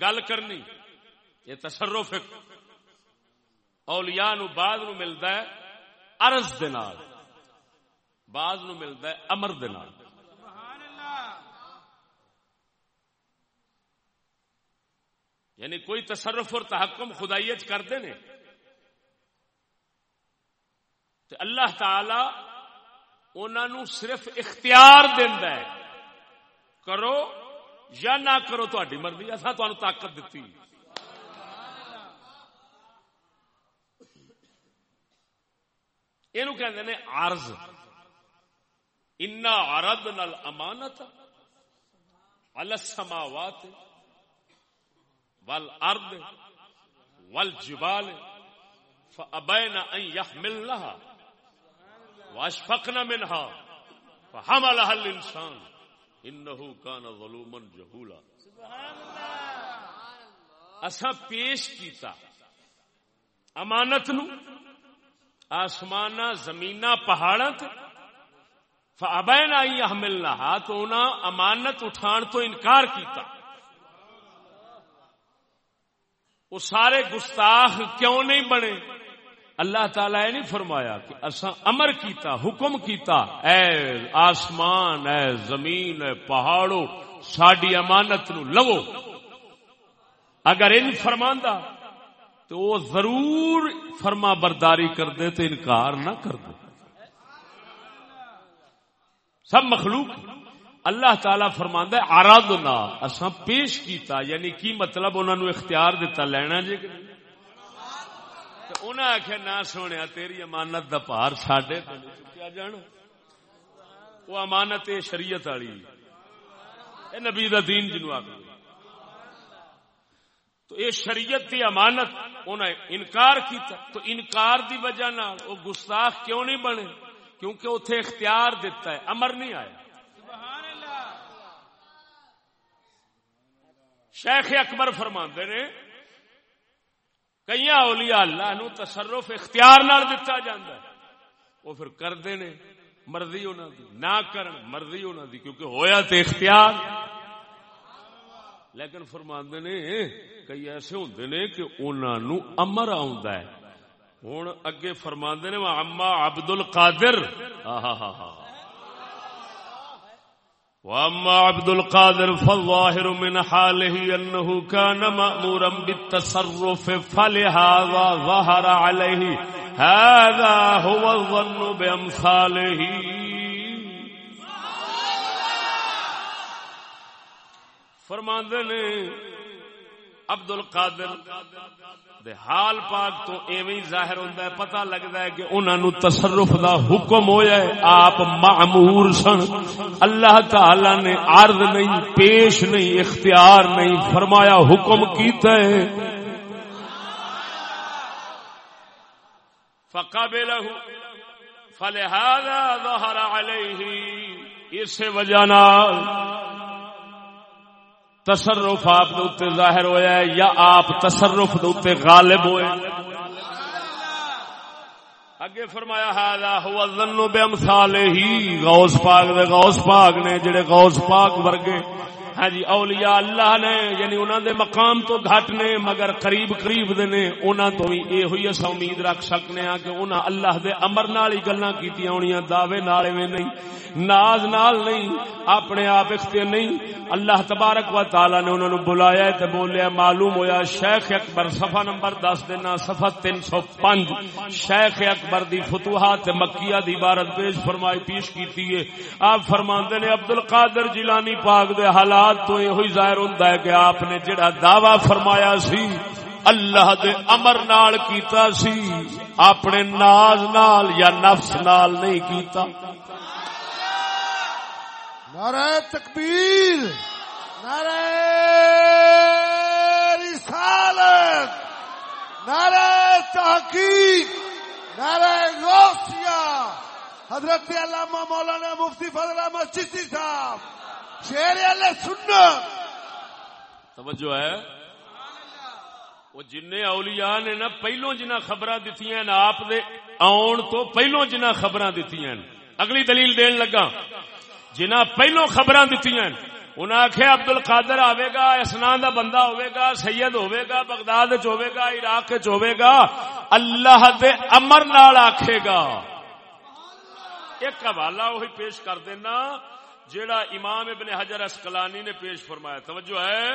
گل کرنی، یہ تصرف اولیاء نو بعد نو ملتا ہے عرض دے نال، بعد نو ملتا ہے امر دے نال سبحان اللہ یعنی کوئی تصرف اور تحکم خدائیت کرتے نے تو اللہ تعالی انہوں نو صرف اختیار دینا ہے۔ کرو یا نہ کرو تاری مرضی اصا تمہیں طاقت دیتی یہ کہ عرض انا عرض نل امانت السماوات والارض والجبال فابين ان يحملنها واشفقن منها فحملها الانسان انه كان ظلوما جهولا سبحان اللہ اسا پیش کیتا امانت نو آسمان زمین پہاڑاں فابین آئی حملنها تو انہاں امانت اٹھان تو انکار کیتا۔ وہ سارے گستاخ کیوں نہیں بنے؟ اللہ تعالی نے نہیں فرمایا کہ اسا امر کیتا، حکم کیتا، اے آسمان، اے زمین، اے پہاڑو ساڈی امانت نو لو اگر ان فرماندا تو وہ ضرور فرما برداری کر دے تو انکار نہ کر دے۔ سب مخلوق۔ اللہ تعالی فرماندا ہے، آرادنا، اساں پیش کیتا یعنی کی مطلب انہوں نے اختیار دیتا، لینا جی کہ نہیں؟ تو انہاں آخیا نہ سونے تیری امانت دا پار ساڈے تے چکیا جان وہ امانت شریعت والی۔ اے نبی دا دین جنو آخ تو یہ شریعت دی امانت انہیں انکار کیتا۔ تو انکار دی وجہ نال وہ گستاخ کیوں نہیں بنے؟ کیونکہ اتنے اختیار دیتا ہے، امر نہیں آیا سبحان اللہ شیخ اکبر فرماندے نے کئی اولیاء اللہ نو تصرف اختیار نال دتا جاندا ہے۔ وہ پھر کردے نے مرضی انہاں دی، نہ کرن مرضی انہاں دی، کیونکہ ہویا تے اختیار۔ لیکن فرماندے نے، کئی ایسے ہوندے نے کہ انہاں نو امر آوندا ہے۔ ہوں اگے فرما نے اما عبد القادر آہا ہا ہا۔ واما عبد القادر فالظاهر من حاله انه كان مامورا بالتصرف، فلهذا ظهر عليه. هذا هو الظن بامثاله فرماندے نے عبد القادر دے حال پاک تو ایویں ظاہر ہوندا ہے، پتہ لگدا ہے کہ انہاں نو تصرف دا حکم ہویا ہے، آپ معمور سن۔ اللہ تعالی نے عرض نہیں، پیش نہیں، اختیار نہیں فرمایا، حکم کیتا ہے۔ فقبلہ فلہذا ظہر علیہ اس وجہ نال تصرف آپ ظاہر ہویا ہے یا آپ تصرف غالب ہوئے اگے فرمایا حالا ہوا ظنو بے امثال ہی غوث پاک دے، غوث پاک نے، جڑے غوث پاک ورگے ہاں جی اولیاء اللہ نے یعنی انہوں دے مقام تو گھٹ نے، مگر قریب قریب دے نے انہوں تو ہی اے ہوئی اسا امید رکھ سکنے ہاں کہ انہوں اللہ دے امر نال ہی گلاں کیتیاں ہونیاں، دعوے نال میں نہیں، ناز نال نہیں، اپنے آپ اختیار نہیں۔ اللہ تبارک و تعالی نے انہوں نے بلایا تے بولیا، معلوم ہویا شیخ اکبر صفحہ نمبر 10 دینا صفحہ 305 شیخ اکبر دی فتوحات مکیہ دی عبارت پیش فرمائی، پیش کیتی ہے۔ آپ فرماندے نے عبد القادر جیلانی پاک دے حالات تو یہ ظاہر ہوندا ہے کہ آپ نے جڑا دعویٰ فرمایا سی، اللہ دے امر نال کیتا سی، اپنے ناز نال یا نفس نال نہیں کیتا۔ نعرہ تکبیر، نعرہ رسالت، نعرہ تحقیق، نعرہ غوثیہ۔ حضرت علامہ مولانا مفتی فضل احمد چشتی صاحب شیر اللہ سننا توجہ ہے۔ وہ جن اولیاء نے نا پہلو جنہ خبر دیتی ہیں آپ دے آن تو پہلو جنہ خبر دیتی ہیں۔ اگلی دلیل دین لگا۔ جنہ پہلو خبر دیتی ہیں انہیں آخیا ابد ال قادر آئے گا اسنا دا بندہ ہوئے گا، سید ہوئے گا، بغداد ہوئے گا، عراق ہوئے گا، اللہ دے امر نال آکھے گا۔ ایک حوالہ وہی پیش کر دینا۔ جیڑا امام ابن حجر اسکلانی نے پیش فرمایا توجہ ہے؟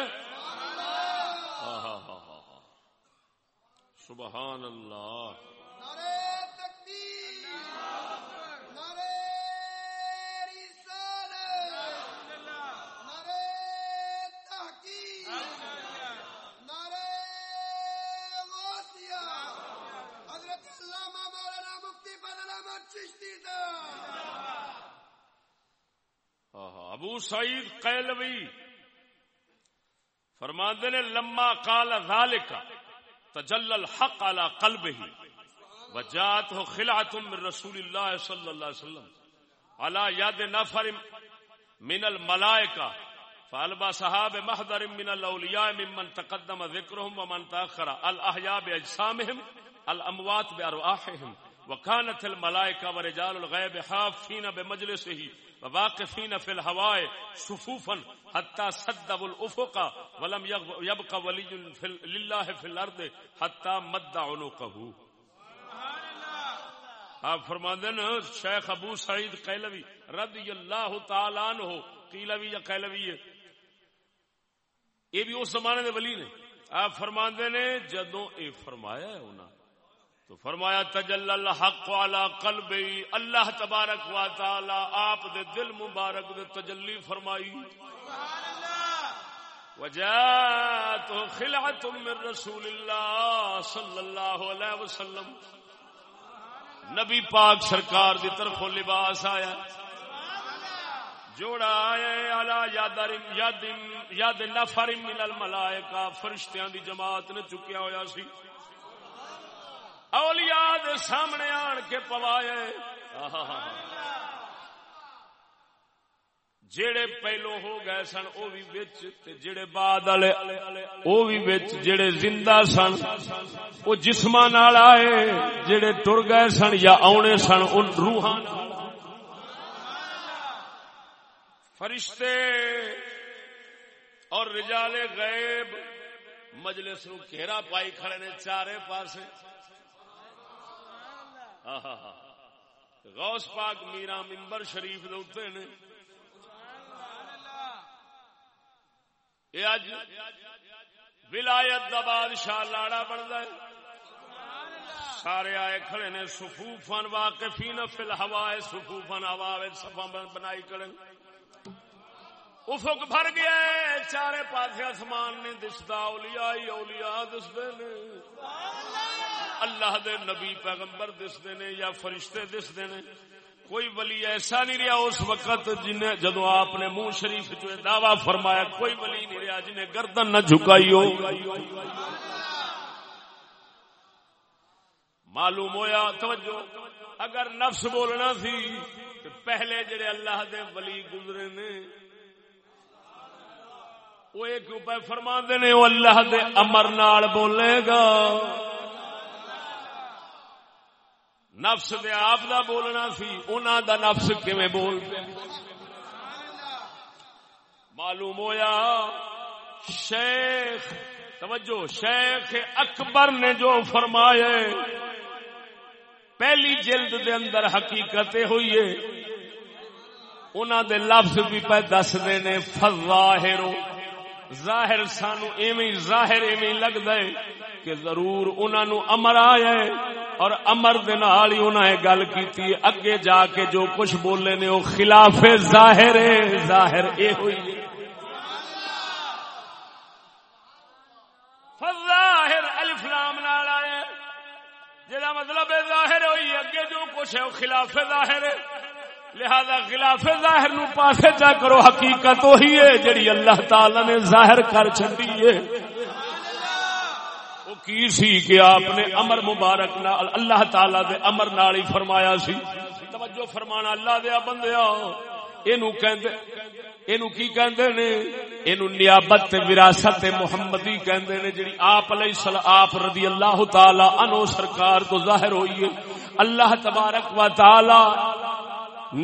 سبحان اللہ۔ نعرہ تکبیر۔ ابو سعید قیلوی فرماندے نے، لما قال ذالک تجل الحق على قلبه وجاءته خلعه من رسول الله صلى الله عليه وسلم على يد نفر من الملائكه فالبا صحاب محضر من الاولياء ممن تقدم ذكرهم ومن تاخر الاحياء باجسامهم الاموات بارواحهم وكانت الملائكه ورجال الغيب حافين بمجلسه وواقفين في الهواء صفوفا حتى سدوا الافق ولم يبقى ولي في لله في الارض حتى مد عنقه آپ فرماندے نا، شیخ ابو سعید قیلوی رضی اللہ تعالی عنہ، قیلوی یا قیلوی ہے؟ یہ بھی اس زمانے دے ولی نے آپ فرماندے نے، جدوں اے فرمایا ہے انہاں تو فرمایا تجل الحق علی قلبی اللہ تبارک و تعالی آپ دے دل مبارک دے تجلی فرمائی۔ وجات خلعت من رسول اللہ صلی اللہ علیہ وسلم۔ نبی پاک سرکار دی طرف لباس آیا۔ جوڑا آیا یاد یاد نفر من الملائکہ۔ فرشتیاں دی جماعت نے چکیا ہویا سی۔ اولیاء دے سامنے آن کے پوائے جڑے پہلو ہو گئے سن، او بھی وچ، تے جڑے بعد والے، او بھی وچ جڑے زندہ سن، او جسماں نال آئے جڑے ٹر گئے سن یا آونے سن، ان روحاں فرشتے اور رجال غیب مجلس نو گھیرا پائی کھڑے نے چارے پاسے۔ غوث پاک میرا ممبر شریف دے نے. یہ اج ولایت دا بادشاہ لاڑا بنتا ہے. سارے آئے کھڑے نے سفوفن واقفین فی الہوا سفوفن ہوا سفا بنائی کرن افق بھر گیا ہے، چارے پاسے آسمان نے دستا، اولیاء ہی اولیاء دستے نے. اللہ! دے نبی پیغمبر دستے نے یا فرشتے دستے نے، کوئی ولی ایسا نہیں رہا اس وقت جنہیں جدو آپ نے منہ شریف جو دعوی فرمایا، کوئی ولی نہیں رہا جنہیں گردن نہ جھکائی ہو معلوم ہویا، توجہ، اگر نفس بولنا سی تو پہلے جڑے اللہ دے ولی گزرے نے، وہ ایک اوپر فرما نے، وہ اللہ دے امر نال بولے گا۔ نفس دے آپ دا بولنا سی انہوں دا نفس کیویں بول معلوم ہویا؟ شیخ، توجہ، شیخ اکبر نے جو فرمائے پہلی جلد دے اندر حقیقت ہوئی ہے۔ انہوں دے لفظ بھی پہ دس دے نے فظاہر، ظاہر سانو ایویں، ظاہر ایویں لگدا ہے۔ کہ ضرور انہاں نو امر آیا ہے اور امر دے نال ہی انہاں یہ گل کیتی ہے۔ اگے جا کے جو کچھ بولے نے وہ خلاف ظاہر ہے، ظاہر اے ہوئی ہے۔ فظاہر الف نال آیا جہاں مطلب ہے ظاہر ہوئی اگے جو کچھ ہے وہ خلاف ظاہر ہے۔ لہذا خلاف ظاہر نو پاسے جا کرو، حقیقت وہی ہے جڑی اللہ تعالی نے ظاہر کر چڈی ہے۔ وہ کی سی کہ آپ نے امر مبارک نال اللہ تعالی دے امر نال ہی فرمایا سی؟ توجہ فرمانا اللہ دیا بندیا اینو کہندے، اینو کی کہندے نے؟ اینو نیابت وراثت محمدی کہندے نے، جڑی آپ علیہ السلام، آپ رضی اللہ تعالی عنہ سرکار تو ظاہر ہوئی ہے۔ اللہ تبارک و تعالی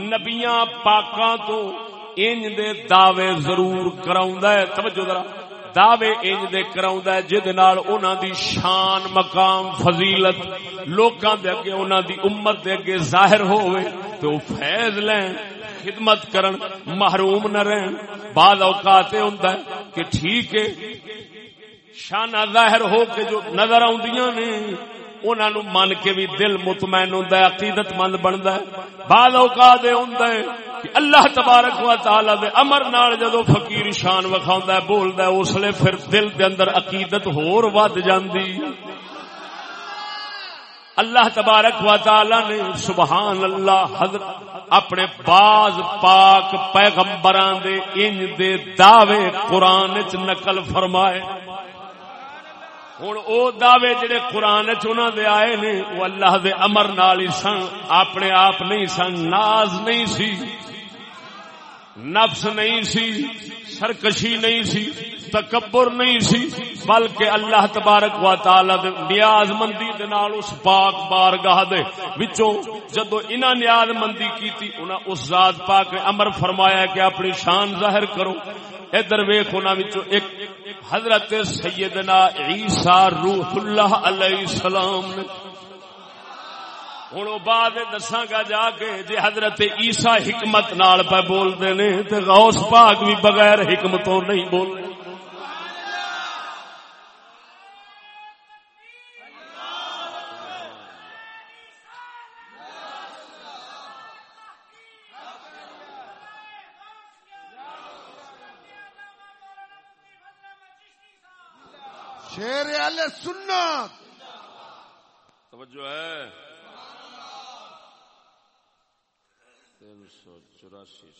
نبیاں پاکاں تو انج دے دعوے ضرور کراوندا ہے۔ توجہ ذرا۔ دعوے انج دے کراوندا ہے جد نال انہاں دی شان، مقام، فضیلت، لوکاں دے اگے، انہاں دی امت دے اگے ظاہر ہوئے تو او فیض لین، خدمت کرن، محروم نہ رہن۔ بعض اوقات ہوندا ہے کہ ٹھیک ہے شانہ ظاہر ہو کے جو نظر آندیاں نے انہاں نو من کے بھی دل مطمئن ہوندا ہے، عقیدت مند بندا ہے۔ بعض اوقات ہوندا ہے کہ اللہ تبارک و تعالی دے امر نال جدو فقیر شان وکھاوندا ہے، بولدا ہے، اس لیے پھر دل دے اندر عقیدت ہور ود جاندی اللہ تبارک و تعالی نے سبحان اللہ حضرت اپنے باز پاک پیغمبران دے انج دے دعوے قرآن چ نقل فرمائے۔ ہوں او دعوے جڑے قرآن چنا دے آئے نے وہ اللہ دے امر نال ہی سن، اپنے آپ نہیں سن، ناز نہیں سی، نفس نہیں سی، سرکشی نہیں سی، تکبر نہیں سی، بلکہ اللہ تبارک و تعالی دے نیاز مندی دے نال اس پاک بارگاہ دے وچوں جدو انہاں نیاز مندی کیتی، انہاں اس ذات پاک نے امر فرمایا کہ اپنی شان ظاہر کرو۔ ادھر ویخ انہاں ایک حضرت سیدنا عیسیٰ روح اللہ علیہ السلام نے۔ ہوں بعد دساں گا جا کے جی حضرت عیسا حکمت نال پہ بولتے نے تو غوث پاک بھی بغیر حکمتوں نہیں بولتے۔ شیر اہل سنت۔ توجہ ہے۔ تین سو چوراسی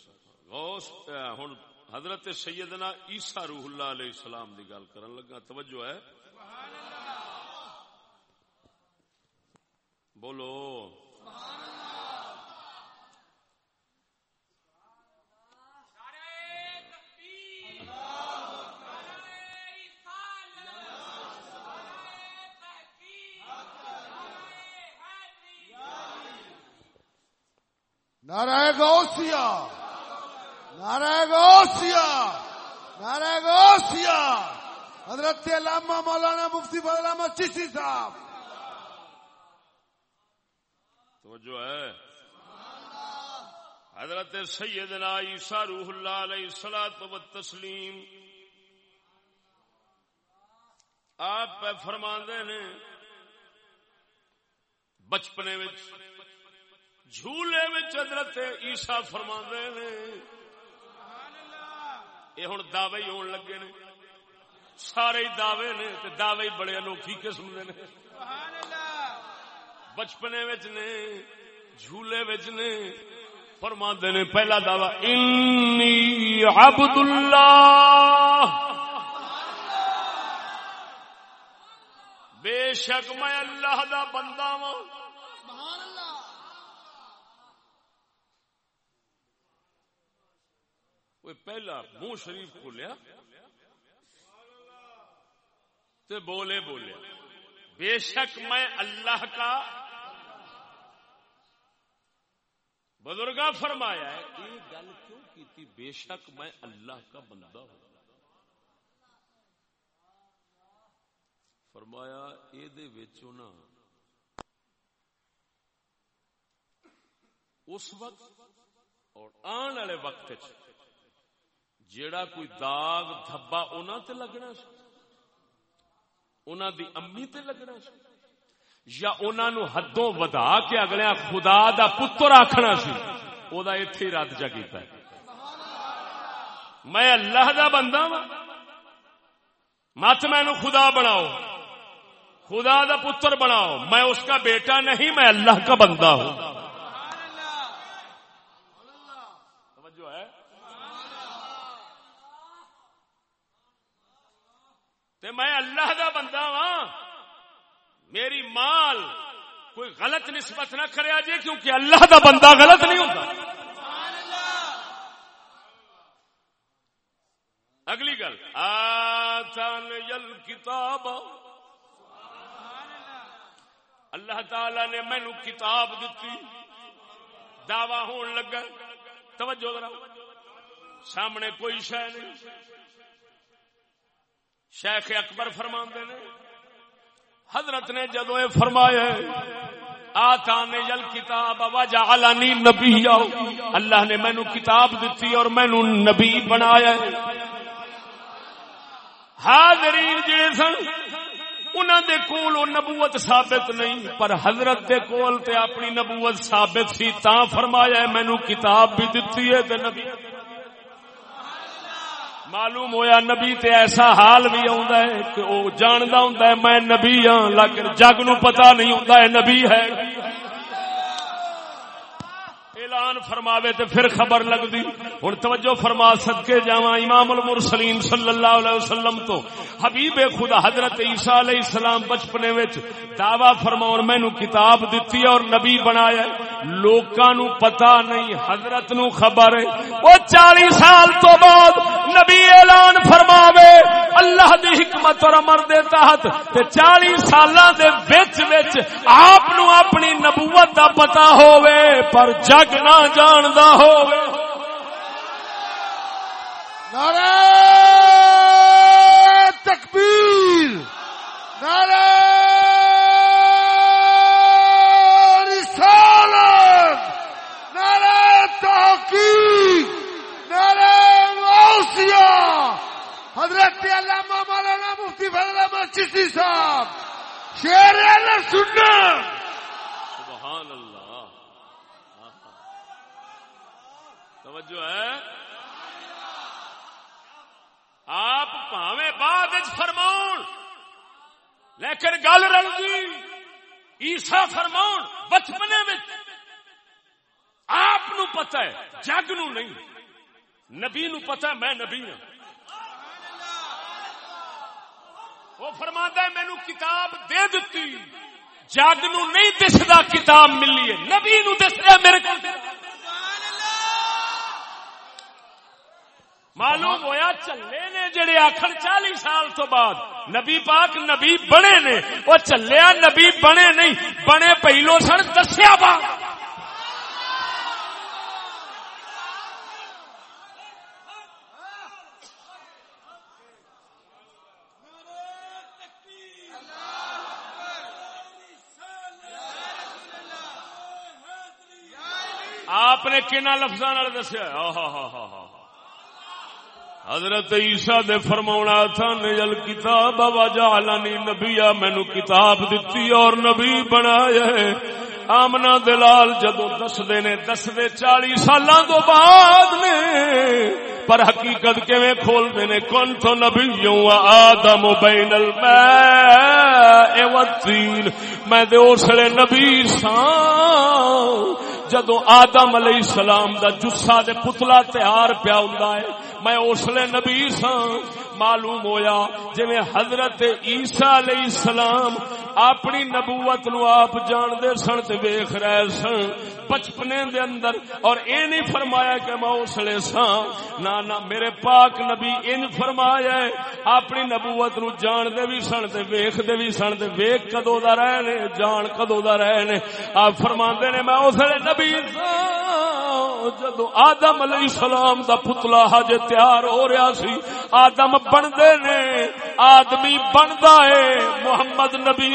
غوث ہوں حضرت سیدنا عیسیٰ روح اللہ علیہ السلام دی گل کرن لگا۔ توجہ ہے۔ بولو نعرہ غوثیہ نعرہ غوثیہ نعرہ غوثیہ حضرت علامہ مولانا مفتی فضل احمد چشتی صاحب۔ تو جو ہے۔ حضرت سیدنا عیسیٰ روح اللہ علیہ السلام و تسلیم آپ پہ فرما نے بچپنے وچ جھولے وچ حضرت عیسیٰ فرما نے۔ یہ ہوں دعوے ہی ہون لگے نے۔ سارے ہی دعوے نے تے دعوے بڑے انوکھی قسم دے نے۔ بچپنے وچ نے جھولے وچ نے فرما نے پہلا دعوی انی عبد اللہ بے شک میں اللہ دا بندہ وا سبحان اللہ وہ پہلا منہ شریف کھولیا تے بولے بولے، بے شک میں اللہ کا بزرگا فرمایا ہے، یہ گل کیوں کی بے شک میں اللہ کا بندہ ہوں۔ فرمایا یہ نا، اس وقت اور آن والے وقت چ جیڑا کوئی داغ دھبا انہوں تے لگنا سی انہوں دی امی تے لگنا سی یا انہوں نو حدوں ودا کے اگلے خدا دا پتر آخنا سی، او دا ایتھے رد جا کیتا ہے۔ میں اللہ دا بندہ وا مت مینو خدا بناؤ، خدا دا پتر بناؤ، میں اس کا بیٹا نہیں، میں اللہ کا بندہ ہوں توجہ ہے تے میں اللہ دا بندہ ہاں۔ میری مال کوئی غلط نسبت نہ کرے جی کیونکہ اللہ دا بندہ غلط نہیں ہوتا اگلی گل، آتان یل کتاب اللہ تعالی نے مینو کتاب دیتی دعوی ہون لگا۔ توجہ ذرا۔ سامنے کوئی شہ نہیں۔ شیخ اکبر فرما نے، حضرت نے جدو یہ فرمایا آتا نے جل کتاب وجعلنی نبی اللہ نے مینو کتاب دیتی اور مینو نبی بنایا۔ حاضرین جڑے سن انہوں دے کول وہ نبوت ثابت نہیں، پر حضرت دے کول تے اپنی نبوت ثابت سی تا فرمایا مینو کتاب بھی دیتی ہے تے نبی۔ معلوم ہویا نبی تے ایسا حال بھی آندا ہے کہ وہ جاندا ہوندا ہے میں نبی ہاں لیکن جگ نو پتہ نہیں ہوندا ہے نبی ہے۔ اعلان فرماوے تے پھر خبر لگ دی ہن توجہ فرما صدکے جاواں امام المرسلین صلی اللہ علیہ وسلم تو۔ حبیب خدا حضرت عیسیٰ علیہ السلام بچپنے وچ دعویٰ فرماون مینوں کتاب دتی اور نبی بنایا لوکاں نو پتہ نہیں، حضرت نو خبر ہے۔ او 40 سال تو بعد نبی اعلان فرماوے، اللہ دی حکمت اور امر دے تحت تے 40 سالاں دے وچ وچ آپ نو اپنی نبوت دا پتہ ہووے، پر جگ نہ جاندا ہووے۔ نعرہ تکبیر۔ نعرہ رسالت۔ نعرہ تحقیق۔ نعرہ غوثیہ حضرت علامہ مولانا مفتی فضل احمد چشتی صاحب۔ شیر سبحان اللہ۔ توجہ ہے۔ آپ پاوے بعد فرماؤ لیکن گل رل عیسا فرماؤ بچپنے میں آپ نو پتہ ہے، جگ نو نہیں۔ نبی نو پتہ ہے، میں نبی ہوں وہ فرماتا ہے، مینو کتاب دے دیتی جگ نو نہیں دسدا، کتاب ملی ہے۔ نبی نو دس رہا میرے کو معلوم ہویا چلے نے جڑے آخر چالی سال تو بعد نبی پاک نبی بنے نے، وہ چلیا نبی بنے نہیں، بنے پہلو سن دسیا با آپ نے کنا لفظ دسیا؟ حضرت عیسیٰ دے فرماؤنا تھا نجل کتاب و وجعلنی نبیا، مینو کتاب دیتی اور نبی بنایا ہے۔ آمنا دلال جدو دس دے نے دس دے چالی سالاں تو بعد نے۔ پر حقیقت کیویں کھول دے نے؟ کون تو نبی یوں آدم بین الماء والطین میں دے اسلے نبی سان جدو آدم علیہ السلام دا جسا دے پتلا تیار پیا ہوندا ہے میں اسلے نبی سا معلوم ہویا جی حضرت عیسیٰ علیہ السلام اپنی نبوت نو آپ جان دے سن تے ویکھ رہے سن، بچپنے دے اندر، اور اے نہیں فرمایا کہ میں اسلے سا نہ نہ، میرے پاک نبی ان فرمایا ہے۔ اپنی نبوت نو جان دے بھی سن تے ویکھ دے بھی سن تے ویکھ کدو دا رہے نے، جان کدو دا رہے نے۔ آپ فرماندے نے، میں اسلے نبی سا جدو آدم علیہ السلام دا پتلا حج تیار ہو رہا سی، آدم بنتے نے آدمی بنتا ہے محمد نبی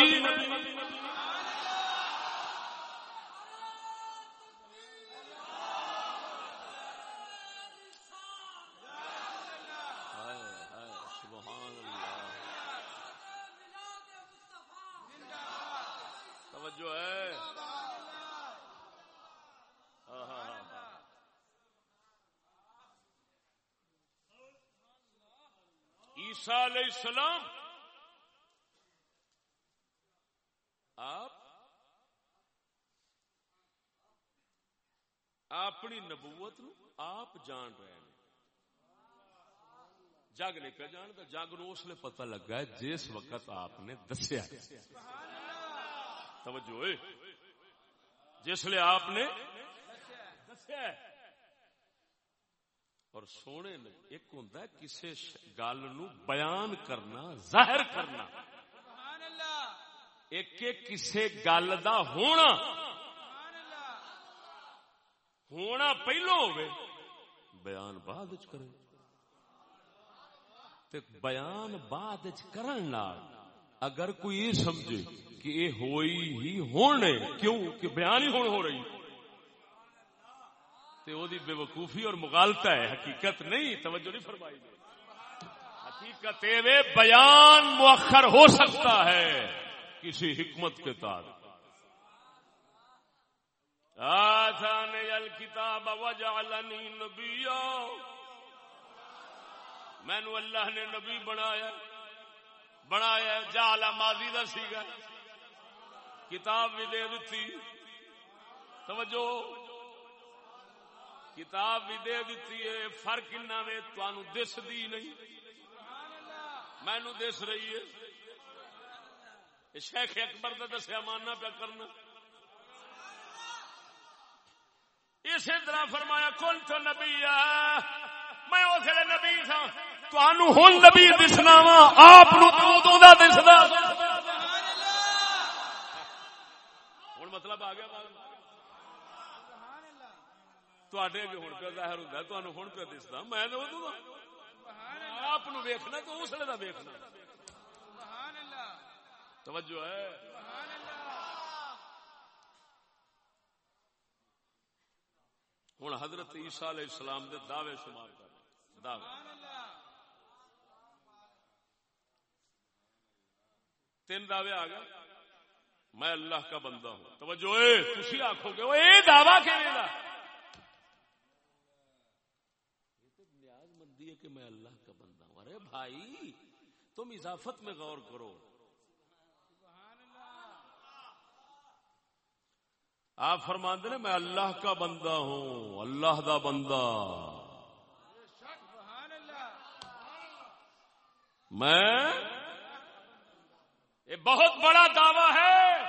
توجہ ہے عیسیٰ علیہ السلام، آپ اپنی نبوت نو آپ جان رہے ہیں۔ جگ نہیں پہ جان کا جگ نو اس لیے پتہ لگا ہے جس وقت آپ نے دسیا۔ توجہ، جس لیے آپ نے دسیا۔ اور سونے نے ایک ہوں کسی گل نو بیان کرنا ظاہر کرنا۔ ایک کسی گل دا ہونا۔ ہونا پہلو ہوئے بیان بعد کرے۔ تے بیان بعد کرن اگر کوئی یہ سمجھے کہ یہ ہوئی ہی ہونے کیوں کہ بیان ہی ہون ہو رہی۔ تے او دی بے وقوفی اور مغالطہ ہے، حقیقت نہیں، توجہ نہیں فرمائی حقیقت وے، بیان مؤخر ہو سکتا ہے کسی حکمت کے تحت۔ آتھانی الکتاب وجعلنی نبیا۔ میں نو اللہ نے نبی بنایا۔ بنایا جعلا ماضی دا سیگا۔ کتاب بھی دے دیتی توجہ۔ کتاب بھی دے دیتی ہے، فرق انہ میں تو دس دی نہیں۔ مینو دس رہی ہے۔ شیخ اکبر کا دسیا، ماننا پیا کرنا۔ اسی طرح فرمایا کون تو نبی میں اس لیے نبی تھا۔ ہوں نبی دسنا وا آپ دسنا۔ ہوں مطلب آ گیا۔ تے ہوں پہ ظاہر ہوتا تمہیں ہوں پہ دستا میں آپ ویخنا تو اس کا ویخنا توجہ ہے ہوں حضرت عیسیٰ علیہ السلام دے دعوے شمار کر دعوے تین دعوے آ گئے میں اللہ کا بندہ ہوں توجہ تھی آخو گے وہ یہ دعوی کہ نیاز مندی ہے کہ میں اللہ کا بندہ ہوں ارے بھائی، تم اضافت میں غور کرو۔ آپ فرماندے نے، میں اللہ کا بندہ ہوں، اللہ دا بندہ۔ میں، یہ بہت بڑا دعوی ہے۔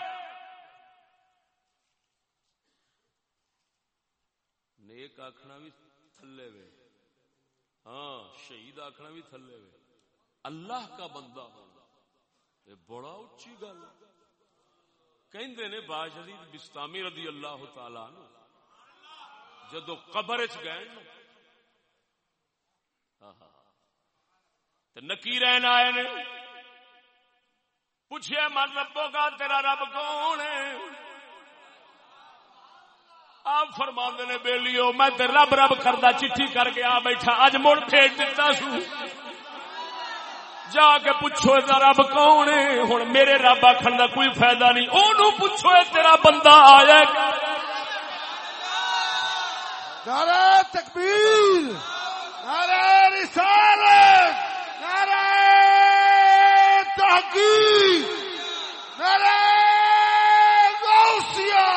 نیک آخنا بھی تھلے وے۔ ہاں شہید آخنا بھی تھلے وے۔ اللہ کا بندہ ہونا۔ یہ بڑا اچھی گل۔ کہندے نے باجدید بستامی رضی اللہ تعالی نو جدو قبر چ گئے نا۔ نکی نکیرین آئے نے۔ پوچھے من مطلب ربو کا تیرا رب کون ہے؟ آپ فرما نے بیلیو، میں تے رب رب کردا چٹھی کر کے آ بیٹھا، اج مڑ بھیج دتا سو۔ جا کے پوچھو دا رب کون ہے؟ ہن میرے رب آکھن دا کوئی فائدہ نہیں۔ اونوں پوچھو اے تیرا بندہ آیا نعرہ تکبیر نعرہ رسالت نعرہ تحقیق نعرہ غوثیہ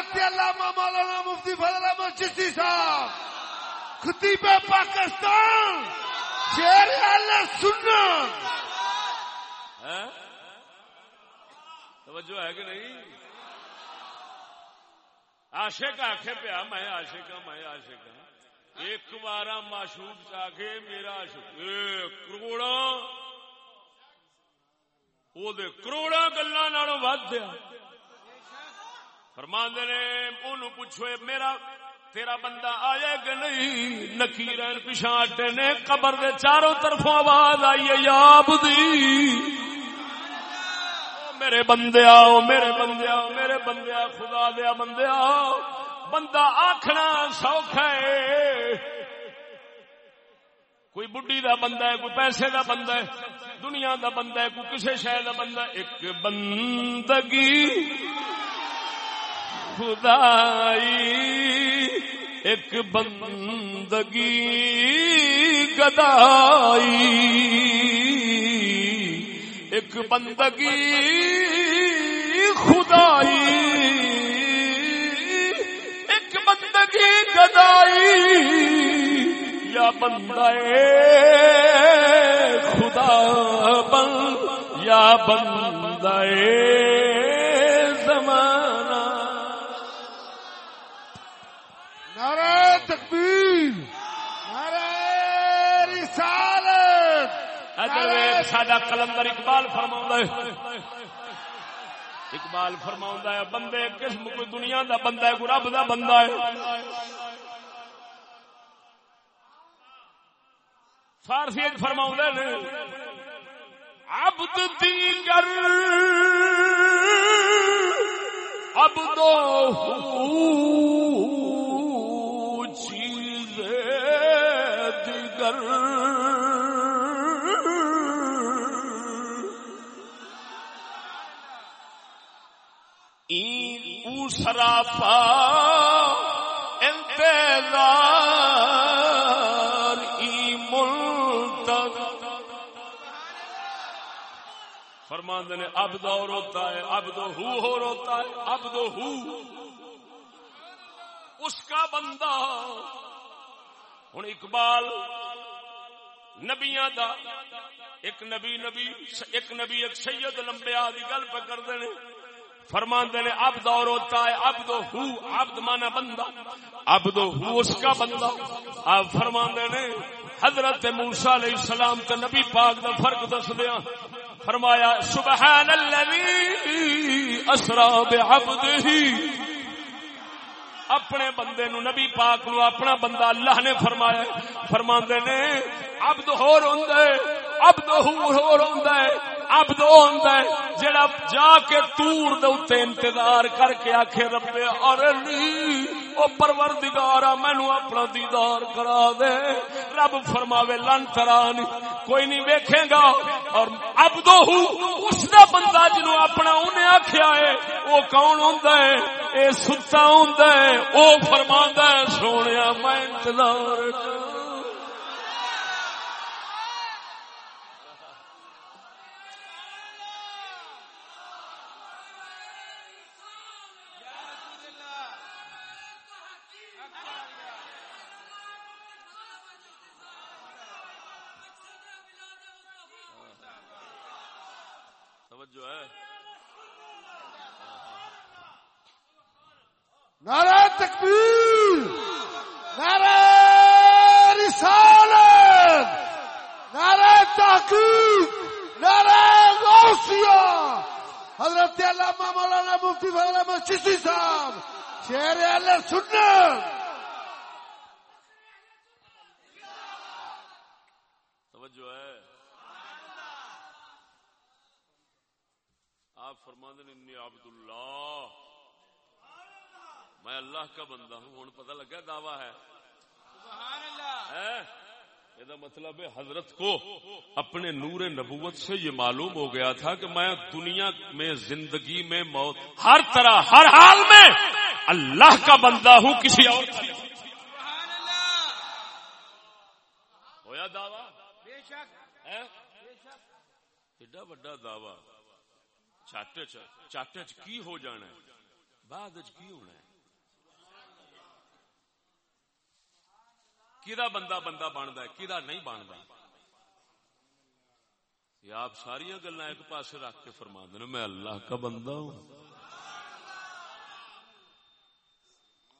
حضرت علامہ مولانا مفتی فضل احمد چشتی صاحب، خطیب پاکستان، شیر اللہ سننا ہاں؟ توجہ ہے کہ نہیں؟ عاشق آخے پیا، میں عاشق ہوں میں عاشق ہوں ایک بار معشوق چاہے میرا عاشق۔ کروڑا۔ وہ کروڑا گلا نالوں ود دیا۔ فرماندے نے، اونوں پوچھو میرا، تیرا بندہ آیا کہ نہیں؟ نکیرن پچھاٹے نے، قبر دے چاروں طرفوں آواز آئی ہے یا عبدی۔ میرے بندے آؤ، میرے بندے آؤ، میرے بندے آ خدا دیا بندے آؤ۔ بندہ آخنا سوکھا ہے۔ کوئی بڈی دا بندہ ہے، کوئی پیسے دا بندہ ہے، دنیا دا بندہ ہے، کوئی کسی شہر دا بندہ ہے۔ ایک بندگی۔ خدائی، ایک بندگی گدائی۔ ایک بندگی خدائی۔ ایک بندگی گدائی۔ یا بندہ خدا بن، یا بندہ تکبیر۔ نعرہ رسالت۔ ادھر ساڈا کلندر اقبال فرما اقبال فرما ہے بندے قسم کوئی دنیا دا بندہ ہے کوئی رب دا بندہ ہے۔ فارسی فرما نے عبد دیگر عبدو دیگر این او سراپا انتظار ای ملتظر فرماندے نے اب دور ہوتا ہے اب دو ہو ہو روتا ہے اب دو ہو۔ اس کا بندہ ہوں اقبال نبیاں دا۔ ایک نبی نبی، ایک نبی ایک سید لمبیا دی گل پہ کرتے ہیں فرماندے نے اب دور ہوتا ہے اب دو ہو، عبد مانا بندہ۔ اب دو ہو، اس کا بندہ۔ آپ فرماندے نے، حضرت موسیٰ علیہ السلام تے نبی پاک دا فرق دس دیا فرمایا، سبحان الذی اسرا بعبدہ۔ اپنے بندے نو نبی پاک نو اپنا بندہ اللہ نے فرمایا فرماندے نے، عبد ہور ہوندا ہے عبد ہور ہوندا ہے عبد ہوندا ہے جڑا جا کے تور دے اوتے انتظار کر کے آکھے رب ارے نہیں، او پروردگار مینوں اپنا دیدار کرا دے۔ رب فرماوے، لن ترانی، کوئی نہیں ویکھے گا۔ اور اس دا بندہ جنو اپنا انہیں آخیا ہے، وہ کون ہوندا ہے؟ اے ستا ہوندا ہے، او فرماندا ہے، سونیا میں انتظار کر توجہ ہے نعرہ تکبیر نعرہ رسالت نعرہ تحقیق نعرہ غوثیہ حضرت علامہ مولانا مفتی فضل احمد چشتی صاحب شہر اللہ سنت توجہ ہے انی عبد اللہ میں اللہ کا بندہ ہوں ہوں پتہ لگا دعویٰ ہے؟ سبحان اللہ۔ ہے؟ یہ مطلب ہے حضرت کو اپنے نور نبوت سے یہ معلوم ہو گیا تھا کہ میں دنیا میں زندگی میں موت ہر طرح ہر حال میں اللہ کا بندہ ہوں کسی اور کا نہیں۔ سبحان اللہ ہویا دعویٰ بے شک ہے بے شک ایڈا وڈا دعوی چٹ چٹ چ کی ہو جانا ہے؟ بعد چ کی ہونا ہے؟ کدا بندہ بندہ بنتا ہے کدا نہیں بنتا یہ آپ ساری گلا ایک پاسے رکھ کے فرما دیں میں اللہ کا بندہ ہوں۔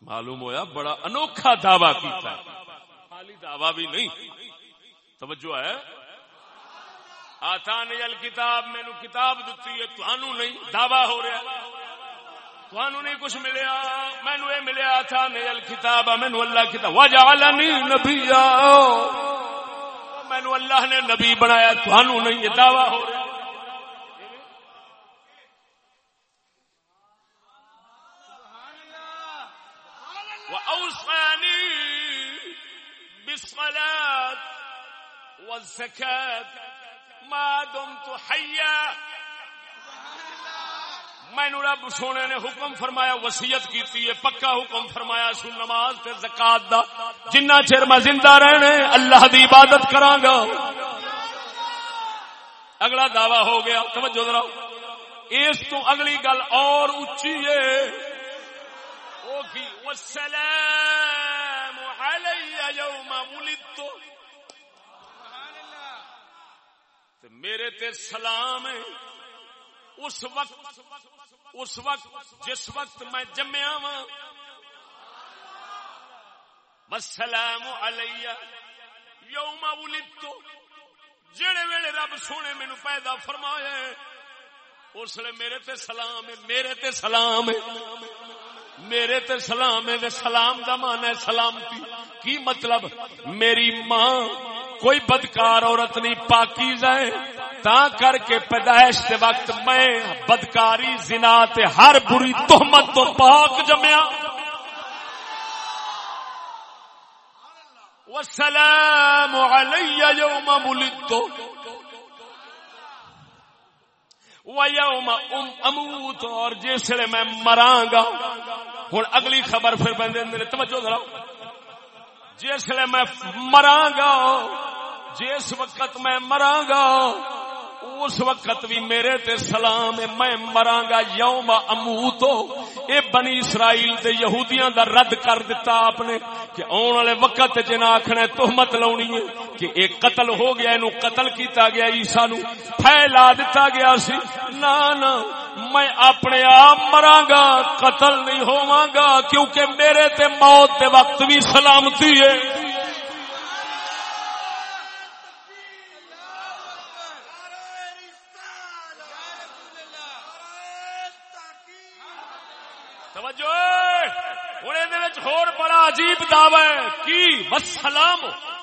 معلوم ہویا، بڑا انوکھا دعوی کیتا ہے۔ خالی دعوی بھی نہیں، توجہ ہے۔ آتا نجل کتاب مینو کتاب دتی ہے تھانو نہیں دعوی ہو رہا نہیں کچھ ملیا، مینو یہ ملیا کتاب مینو اللہ کتاب وجعلنی نبیا۔ مینو اللہ نے نبی بنایا نہیں، یہ دعوی ہو رہا وأوصاني بالصلاة والزكاة۔ ما دمت حيا مینو رب سونے نے حکم فرمایا وسیعت کیتی ہے، پکا حکم فرمایا سو نماز تے زکات دا۔ جنہ چر میں زندہ رہنے، اللہ دی عبادت کراں گا اگلا دعویٰ ہو گیا، توجہ ذرا۔ اس تو اگلی گل اور اچھی ہے۔ وہ کی؟ والسلام علی یوم ولدت سبحان اللہ تے میرے تے سلام ہے۔ اس وقت اس وقت جس وقت میں جمیا وا والسلام علی یوم ولدت۔ جڑے ویلے رب سونے مینو پیدا فرمایا ہے، اس لیے میرے تے سلام ہے، میرے تے سلام ہے۔ میرے تے سلام ہے، سلام دا مان ہے سلامتی۔ کی مطلب؟ میری ماں کوئی بدکار عورت نہیں پاکیز ہے۔ تا کر کے پیدائش کے وقت میں بدکاری، زنا تے ہر بری تہمت تو پاک جمیا والسلام علی یوم ولدت ام اموت، اور جسے میں مراں گا ہوں اگلی خبر پھر بندے توجہ ذرا جسے میں مراں گا جس وقت میں مراں گا، اس وقت بھی میرے تے سلام میں مراں گا یوم اموتو اے بنی اسرائیل دے یہودیاں دا رد کر دیتا آپ نے کہ آن والے وقت جنا آخنا تہمت لاونی ہے کہ ایک قتل ہو گیا، اینو قتل کیتا گیا، عیسیٰ نو پھیلا دیتا گیا سی. نا نا میں اپنے آپ مراں گا، قتل نہیں ہوواں گا، کیونکہ میرے تے موت دے وقت بھی سلامتی ہے توجہ ہوں ہور بڑا عجیب دعوی ہے کی وسلام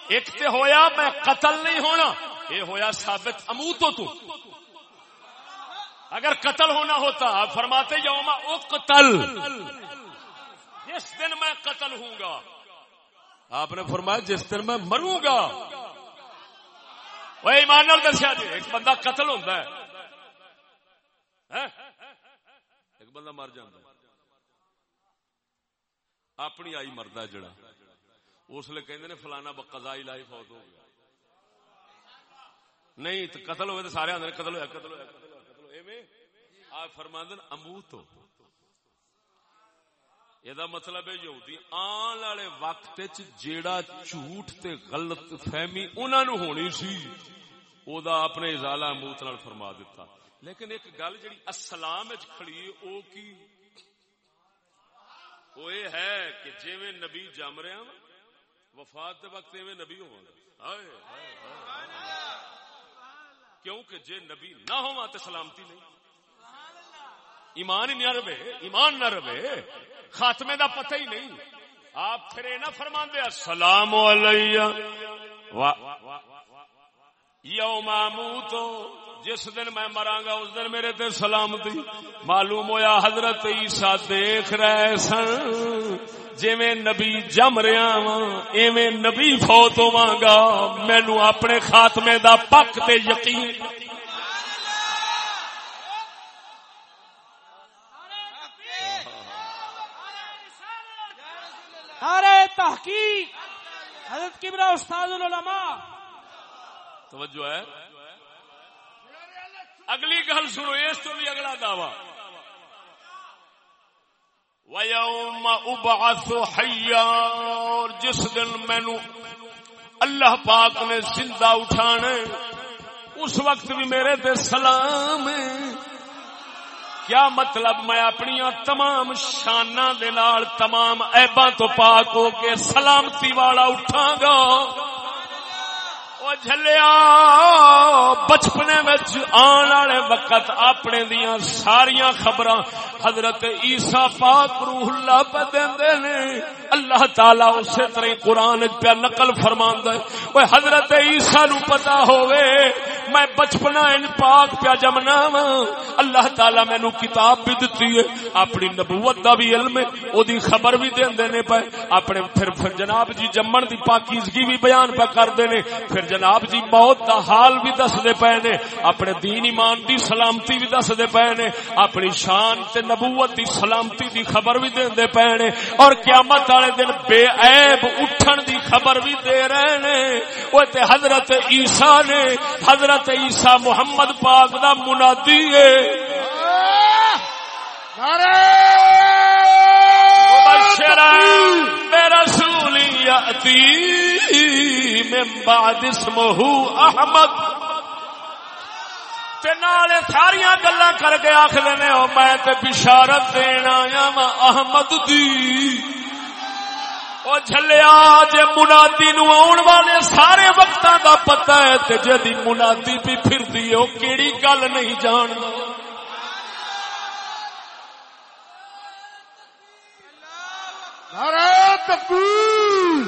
ایک تے ہویا، میں قتل نہیں ہونا۔ یہ ہویا ثابت امو تو۔ تو اگر قتل ہونا ہوتا، آپ فرماتے یوم اقتل۔ جس دن میں قتل ہوں گا۔ آپ نے فرمایا، جس دن میں مروں گا۔ وہ ایمان نال دسیا جی ایک بندہ قتل ہوتا ہے۔ ہاں؟ ایک بندہ مر جاتا ہے۔ اپنی آئی مرد جڑا۔ اس لیے کہ فلانا قضا لائی فوت ہو گیا۔ نہیں تو قتل ہوئے تو سارے آدھے قتل ہوا قتل ہوا قتل ہوا قتل ایویں آپ فرماندن اموت ہو۔ یہ مطلب ہے یہودی آن والے وقت جیڑا جھوٹ تے غلط فہمی انہاں نو ہونی سی او دا اپنے ازالہ اموت نال فرما دیتا لیکن ایک گل جڑی اسلام وچ کھڑی ہے، او کی؟ وہ یہ ہے کہ جیویں نبی جم رہا وا وفات دے وقت ایویں نبی ہوا کیونکہ جے نبی نہ ہوا تو سلامتی نہیں ایمان ہی نہ رہے ایمان نہ رہے خاتمے دا پتہ ہی نہیں آپ پھر یہ نہ فرما دیا سلام علیہ یوم تو جس دن میں مراں گا اس دن میرے تے سلامتی۔ معلوم ہویا حضرت عیسیٰ دیکھ رہے سن۔ میں نبی جم رہا وا ایویں نبی فوت ہوا گا۔ مینو اپنے خاتمے دا پک تے یقین۔ تحقیق۔ حضرت کبرا استاد العلماء۔ توجہ ہے۔ اگلی گل سنو، اس تو بھی اگلا دعوی۔ وَيَوْمَ أُبْعَثُ حَيًّا، اور جس دن مینو اللہ پاک نے زندہ اٹھانے اس وقت بھی میرے تے سلام۔ کیا مطلب میں اپنی تمام شانہ دے نال تمام عیباں تو پاک ہو کے سلامتی والا اٹھاں گا او جھلیا۔ بچپنے وچ آن والے وقت اپنے دیاں ساریاں خبراں حضرت عیسیٰ پاک روح اللہ پہ دیندے نے۔ اللہ تعالی اسی طرح قرآن پہ نقل فرماندا ہے۔ اوے حضرت عیسیٰ نو پتہ ہوے میں بچپنا ان پاک پیا جمنا وا اللہ تعالی مینو کتاب بھی دتی ہے، اپنی نبوت دا بھی علم ہے او دی خبر بھی دیندے نے پے۔ اپنے پھر پھر جناب جی جمن دی پاکیزگی بھی بیان پہ کردے نے۔ پھر جناب جی موت دا حال بھی دس دے پے نے۔ اپنے دین ایمان دی سلامتی بھی دس دے پے نے۔ اپنی شان تے نبوت دی سلامتی دی خبر بھی دیندے پے نے۔ اور قیامت والے دن بے عیب اٹھن دی خبر بھی دے رہے نے۔ او تے حضرت عیسی نے، حضرت عیسی محمد پاک دا منادی ہے۔ مبشرا برسول یاتی من بعد اسمه احمد۔ تے نالے ساریاں گلاں کر کے آکھدے نے او میں تے بشارت دین آیا وا احمد دی۔ او جھلیا جے منادی نو آن والے سارے وقتاں دا پتہ ہے تے جدی منادی بھی پھردی او کیڑی گل نہیں جاندا۔ نعرہ تکبیر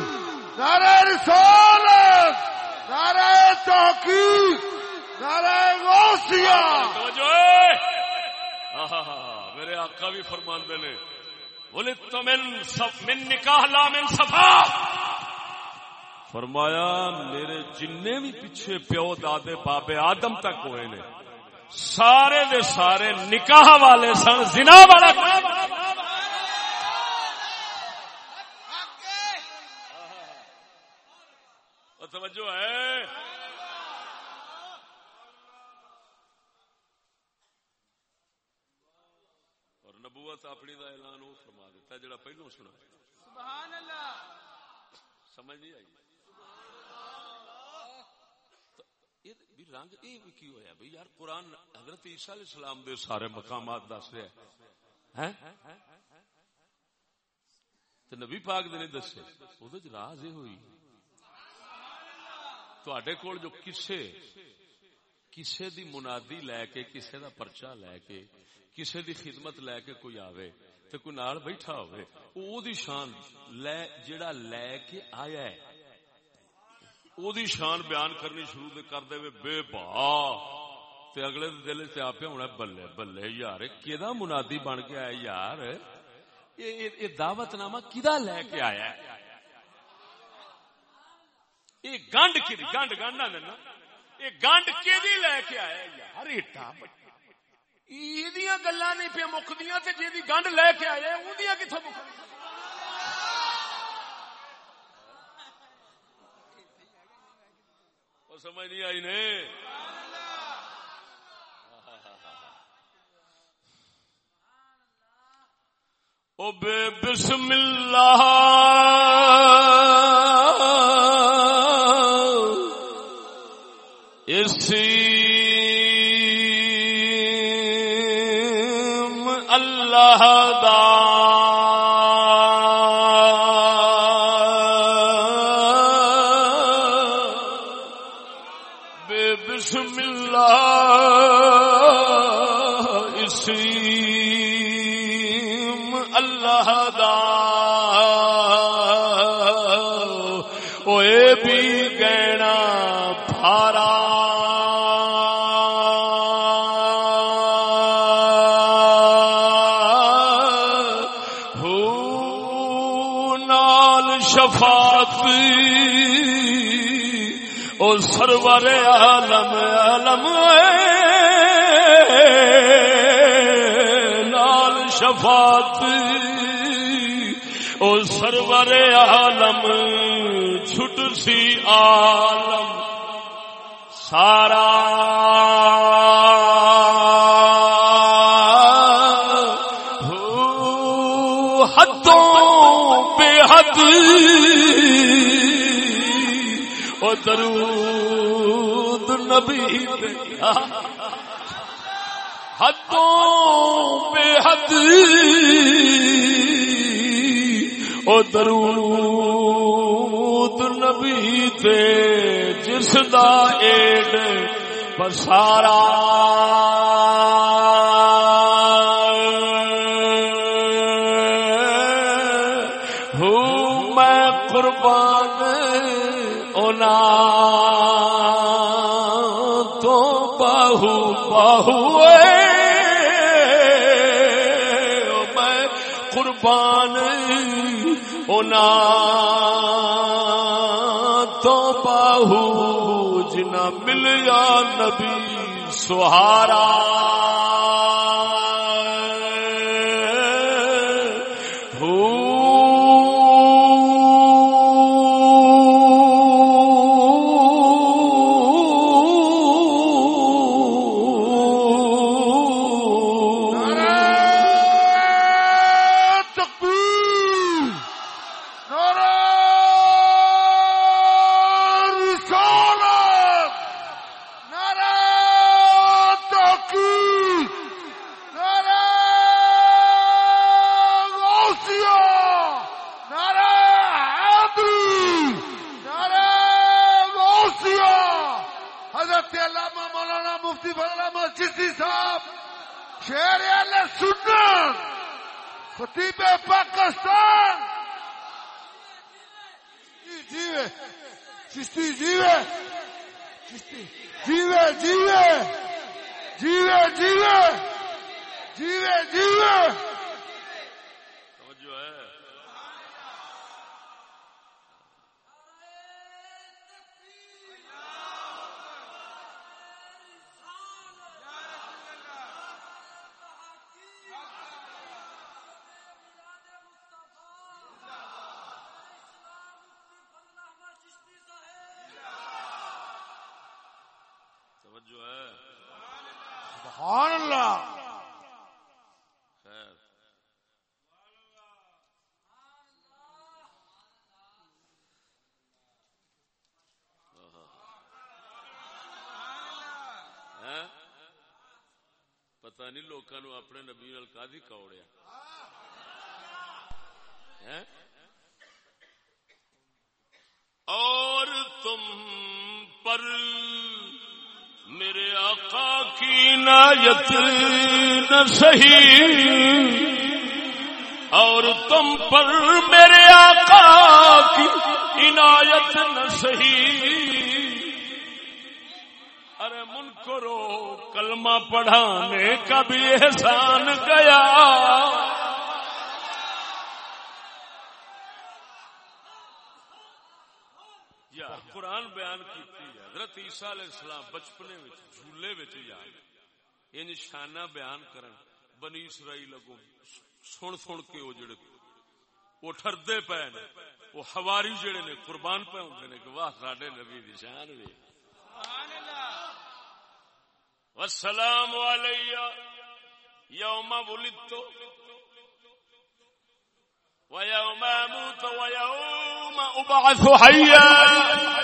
نعرہ رسالت نعرہ تحقیق نعرہ غوثیہ۔ توجہ۔ اے۔ آہا، میرے آقا بھی فرماندے نے۔ تو من صف من نکاح لا من صفا. فرمایا، میرے جننے بھی پیچھے پیو دادے بابے آدم تک ہوئے نے۔ سارے دے سارے نکاح والے سن، زنا والا توجہ ہے۔ اور نبوت اپنی دا اعلان وہ فرما دیتا ہے جڑا پہلو سنا۔ سبحان اللہ سمجھ نہیں آئی؟ بھی رنگ یہ کی ہویا بھئی یار قرآن حضرت عیسیٰ علیہ السلام دے سارے مقامات دس رہا ہے ہیں؟ تو نبی پاک دے نہیں دسے۔ وہ راز یہ ہوئی۔ تواڈے کول جو کسے کسے دی منادی لے کے کسے دا پرچہ لے کے کسے دی خدمت لے کے کوئی آوے۔ تے کوئی نال بیٹھا ہوئے او دی شان لے جڑا لے کے آیا ہے او دی شان بیان کرنی شروع دے کر دے وے بے بھا تے اگلے دے دل تے آپے ہونا بلے بلے یار کیدا منادی بن کے آیا یار؟ یہ دعوت نامہ کدا لے کے آیا ہے؟ یہ گنڈ کی گنڈ گنڈ نہ دینا یہ گنڈ کی لے کے آیا یار ایٹا یہ گلا نہیں پیا مکدیاں تے جی گنڈ لے کے آیا اندیاں کتوں مک سمجھ نہیں آئی نے؟ او بے بسم اللہ۔ اسیم سرور عالم عالم لال شفاعت۔ او سرور عالم چھٹ سی آ درود نبی تے جس دا ایڈ پسارا۔ میں قربان اونا تو پاہو باہو جنا ملیا نبی سہارا۔ سبحان اللہ۔ خیر پتہ نہیں لوکاں نو اپنے نبی نال کادی کوڑیا عنایت نہ سہی اور تم پر میرے آقا کی عنایت نہ سہی ارے من کرو کلمہ پڑھانے کا بھی احسان گیا۔ یا قرآن بیان کیتی ہے، حضرت عیسیٰ علیہ السلام بچپنے جھولے وچ جا ان شانہ بیان کرن۔ بنی اسرائیل اگوں سن سن کے وہ جڑے وہ ٹردے پے نے، وہ حواری جڑے نے، قربان پہ ہوندے نے کہ واہ، ساڈے نبی دی شان وی۔ والسلام علی یوم ولدت ويوم اموت ويوم ابعث حيا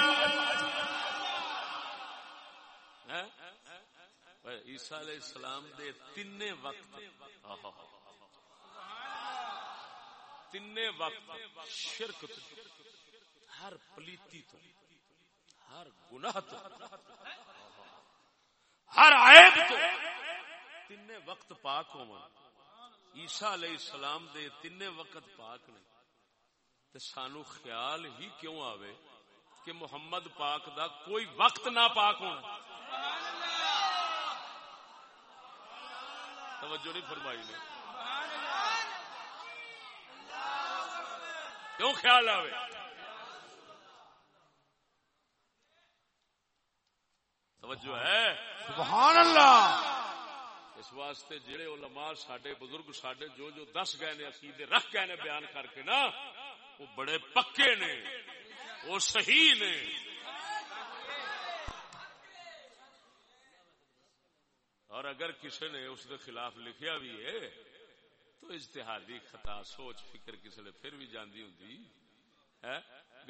عیسیٰ علیہ السلام دے تین وقت تین وقت شرک تو ہر پلیتی تو ہر گناہ تو ہر عیب تو تین وقت پاک ہو عیسیٰ علیہ السلام دے تین وقت پاک نے۔ تے سانو خیال ہی کیوں آوے کہ محمد پاک دا کوئی وقت نہ پاک ہونا۔ توجہ نہیں فرمائی نے۔ کیوں خیال آئے توجہ ہے؟ سبحان اللہ۔ اس واسطے جڑے علماء ساڈے بزرگ ساڈے جو جو دس گئے نے عقیدے رکھ گئے نے بیان کر کے نا وہ بڑے پکے نے وہ صحیح نے۔ اور اگر کسی نے اس کے خلاف لکھیا بھی ہے، تو اجتہادی خطا، سوچ، فکر کسی نے پھر بھی جاندی ہوں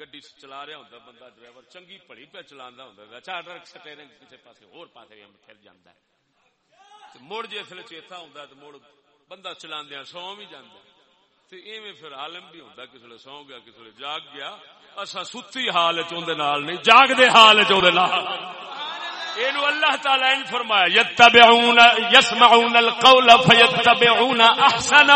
گڈی چلا رہا ہوں بندہ ڈرائیور چنگی پڑی پہ چلا ہوں چار سٹیرنگ کسی پاس ہور پاس پھر جانا ہے۔ تے مڑ جسل چیتا ہوں تو مڑ بندہ چلا سو بھی جانا تے ایویں پھر عالم بھی ہوں کسی سو گیا، کسی جاگ گیا۔ اصا ستی حال چند نہیں جاگ دے حال چند اینو اللہ تعالی نے فرمایا یتبعون یسمعون القول فیتبعون احسن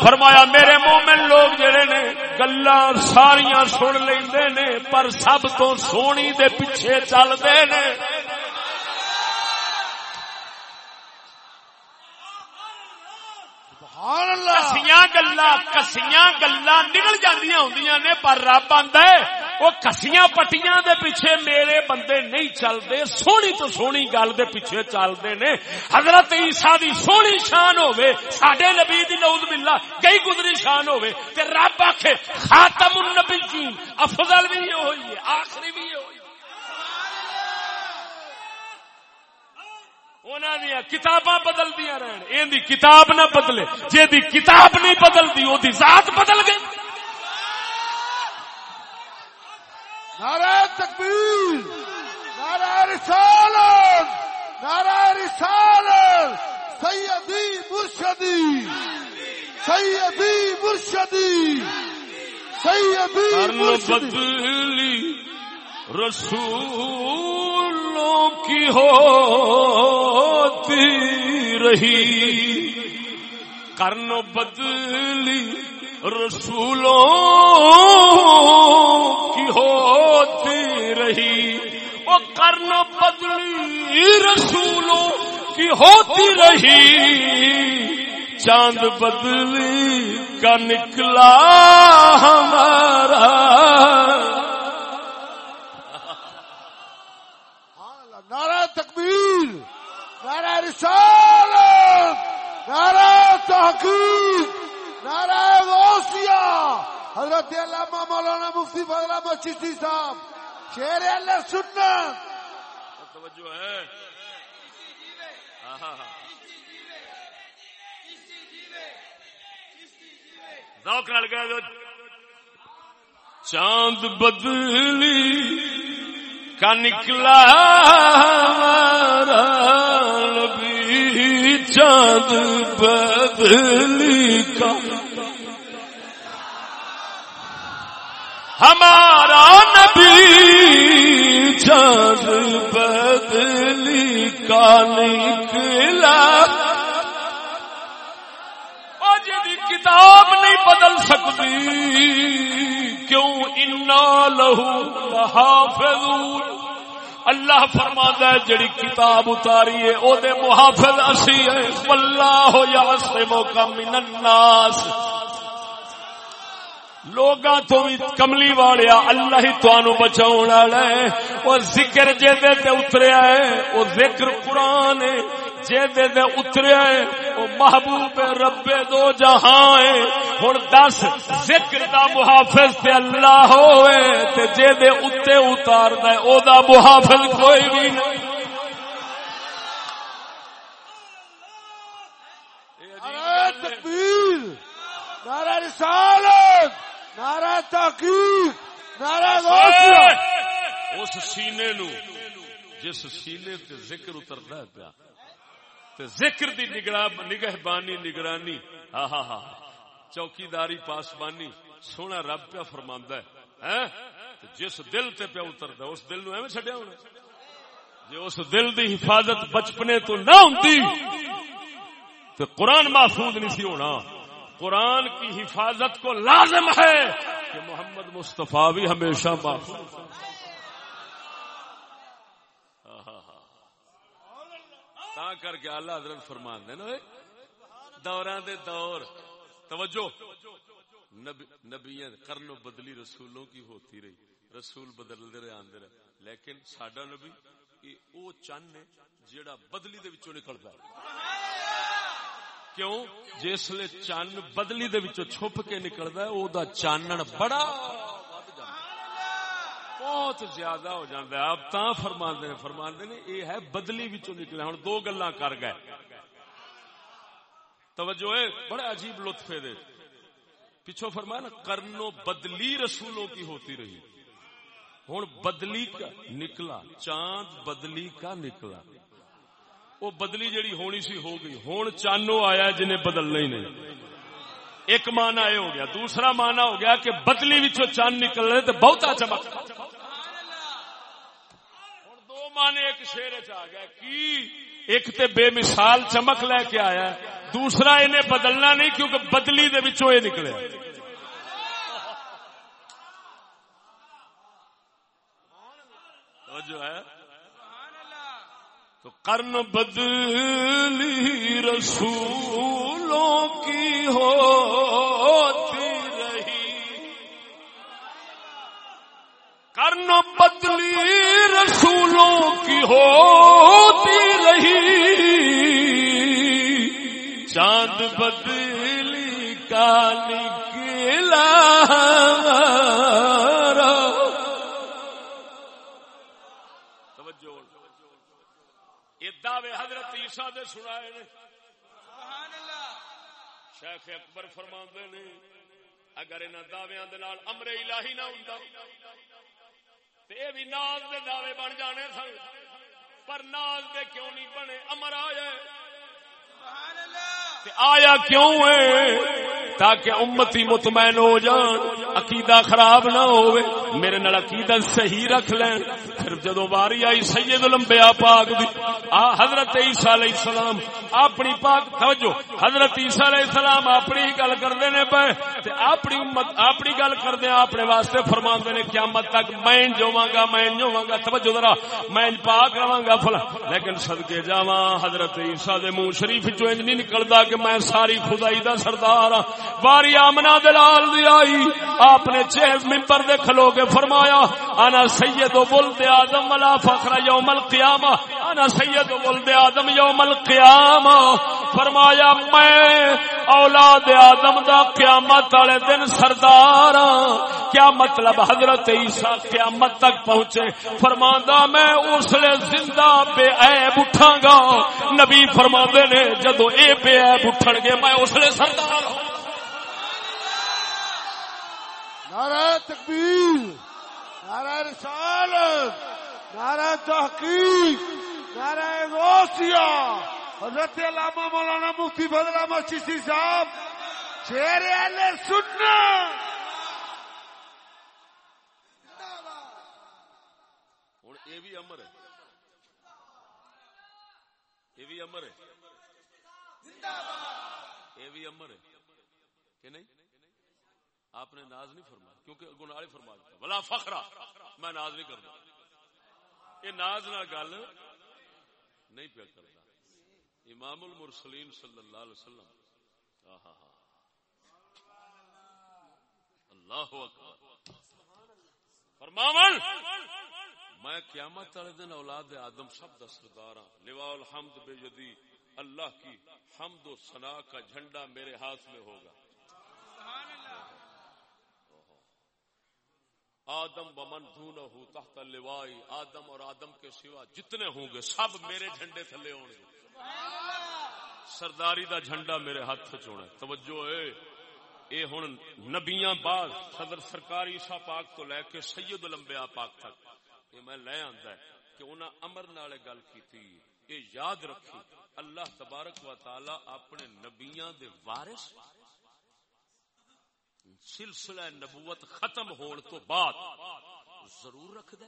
فرمایا میرے مومن لوگ جڑے نے گلاں ساریاں سن لیندے نے پر سب تو سونی دے پیچھے چل دے نے کسیاں گلا کسیاں گلا نکل جاندیاں ہوندیاں نے پر رب آندا ہے۔ وہ کسیاں پٹیاں دے پیچھے میرے بندے نہیں چلتے، سونی تو سونی گل دے پیچھے چلتے نے۔ حضرت عیسیٰ دی سونی شان ہوے ساڈے نبی دی نعوذ باللہ کئی گزری شان ہوے تے رب آکھے، خاتم النبیین، افضل بھی ہوئی ہے، آخری بھی ہوئی کتاباں بدل دیا رہن یہ کتاب نہ بدلے جی کتاب نہیں بدلتی وہ ذات بدل گئی۔ نعرہ تکبیر نعرہ رسالت نعرہ رسالت سیدی مرشدی سیدی مرشدی سیدی مرشدی۔ رسولوں کی ہوتی رہی۔ کرن بدلی رسولوں کی ہوتی رہی وہ کرن بدلی رسولوں کی ہوتی رہی۔ چاند بدلی کا نکلا ہمارا۔ نعرہ تکبیر، نعرہ رسالت، نعرہ تحقیق۔ نعرہ غوثیہ۔ حضرت علامہ مولانا مفتی فضل احمد چشتی صاحب، شیر اللہ سننا توجہ ہے ذوق نال گیا چاند بدلی کا نکلا نبی، چاند بدلی کا ہمارا نبی چاند بدلی کا نکلا۔ جی کتاب نہیں بدل سکتی، کیوں؟ انا لہو حافظ اللہ فرما ہے، جڑی کتاب اتاری ہے، او دے محافظ اسی ہے واللہ یعصمک من الناس۔ لوگاں تو بھی کملی والیا اللہ ہی تانوں بچاون والا ہے۔ او ذکر جے دے تے اتریا ہے، او ذکر قرآن ہے۔ جے دے دے اتریا ہے، او محبوب رب دو جہاں ہے۔ ہن دس ذکر دا محافظ تے اللہ ہوئے، تے جے دے اتے اتاردا ہے، او دا محافظ کوئی بھی نہیں۔ تکبیر، نعرہ رسالت۔ نعرہ تحقیق نعرہ غوثیہ اس سینے نو جس سینے تے ذکر اتردا ہے پیا۔ تے ذکر دی نگہ بانی نگرانی۔ ہاں ہاں ہاں چوکیداری پاسبانی۔ سونا رب پیا فرماندا ہے۔ جس دل تے پیا اتردا اس دل نو ایویں چھڈیا ہونا۔ جی اس دل دی حفاظت بچپنے تو نہ ہوندی تو قرآن محفوظ نہیں سی ہونا۔ قرآن کی حفاظت کو لازم ہے کہ محمد مصطفیٰ بھی ہمیشہ محفوظ کر کے اللہ حضرت فرمان دے نا دوران دے دور۔ توجہ۔ نبی، نبیاں کرنو بدلی رسولوں کی ہوتی رہی۔ رسول بدلتے رہے، آندے رہے۔ لیکن ساڈا نبی، یہ او چن ہے، جیڑا بدلی دے وچوں نکلدا ہے۔ کیوں؟ جس لے چن بدلی دے وچوں چھپ کے نکلدا ہے او دا چانن بڑا بہت زیادہ ہو جاندہ ہے۔ آپ تاں فرماندے نے فرماندے نے، یہ ہے بدلی وچوں نکلے۔ ہن دو گلاں کر گئے۔ توجہ ہے، بڑے عجیب لطف ہے دے۔ پیچھو فرمایا نا، کرنو بدلی رسولوں کی ہوتی رہی۔ ہوں بدلی کا نکلا، چاند بدلی کا نکلا۔ وہ بدلی جڑی ہونی سی ہو گئی۔ ہوں چانو آیا جنہیں بدلنا ہی نہیں۔ ایک مانا یہ ہو گیا۔ دوسرا مانا ہو گیا کہ بدلی وچوں چاند نکل رہے تو بہتا چمک۔ دو مانے ایک شیر چ آ گیا۔ کی؟ ایک تے بے مثال چمک لے کے آیا دوسرا انہیں بدلنا نہیں کیونکہ بدلی دے وچوں یہ نکلے۔ جو ہے۔ تو کرن بدلی رسولوں کی ہوتی رہی۔ کرن بدلی رسولوں کی ہوتی رہی۔ چاند بدلی کا نکلا ہمارا توجہ یہ دعوے عیسیٰ دے سنائے نے۔ شیخ اکبر فرماندے نے اگر دے نال امر الہی نہ تے اے بھی ناز دے دعوے بن جانے سن۔ پر ناز دے کیوں نہیں بنے؟ امر آیا آیا کیوں ہے؟ تاکہ امتی مطمئن ہو جان، عقیدہ خراب نہ ہوئے میرے نال عقیدہ صحیح رکھ لین۔ پھر جدو باری آئی سید الانبیاء پاک دی، آ حضرت عیسیٰ علیہ السلام اپنی پاک، توجہ، حضرت عیسیٰ علیہ السلام اپنی ہی گل کردے نے پے، تے اپنی امت، اپنی گل کردے ہیں اپنے واسطے فرماندے نے قیامت تک میں جواں گا، میں جواں گا، توجہ ذرا، میں پاک رواں گا فلا لیکن صدقے جاواں، حضرت عیسیٰ دے منہ شریف چوں انج نہیں نکلدا کہ میں ساری خدائی دا سردار ہاں۔ باری آمنا دلال دی آئی، آپ نے چھ ممبر دے کھلو کے فرمایا، انا سید و ولد آدم ولا فخر یوم القیامہ، انا سید و ولد آدم یوم القیامہ۔ فرمایا، میں اولاد آدم دا قیامت والے دن سردار ہاں۔ کیا مطلب حضرت عیسیٰ قیامت تک پہنچے؟ فرماندا میں اس لیے زندہ بے عیب اٹھاں گا۔ نبی فرماندے نے، جدو اے بے عیب اٹھن گے، میں اس لیے سردار ہوں۔ نعرہ تکبیر، نعرہ رسالت، نعرہ تحقیق، نعرہ غوثیہ۔ حضرت علامہ مولانا مفتی فضل احمد چشتی صاحب، شیر اہل سننا ہوں یہ بھی امر ہے۔ یہ بھی امر ہے۔ یہ بھی امر ہے۔ کہ نہیں؟ آپ نے ناز نہیں فرمایا۔ گناہ فرما دیتا۔ بلا فخرا میں ناز نہیں کرتا۔ یہ ناز نہ گل نہیں پیا کرتا۔ امام المرسلین صلی اللہ علیہ وسلم۔ آہا اللہ اکبر۔ فرماون، میں قیامت والے دن اولاد آدم سب دا سردار ہوں لواء الحمد بے یدی۔ اللہ کی حمد و ثنا کا جھنڈا میرے ہاتھ میں ہوگا۔ آدم بمن دھونا ہوں تحت لوائی آدم اور آدم کے سوا جتنے ہوں گے، سب میرے جھنڈے تھلے ہوں گے۔ سرداری دا جھنڈا میرے ہاتھ چونا توجہ ہے۔ اے ہن نبیاں بعد صدر سرکار عیسیٰ پاک تو لے کے سید الانبیاء پاک تک۔ یہ میں لے آندا ہے کہ انہاں امر نال گل کیتی۔ اے یاد رکھی، اللہ تبارک و تعالی اپنے نبیاں دے وارث سلسلہ نبوت ختم ہون تو بعد ضرور رکھ دے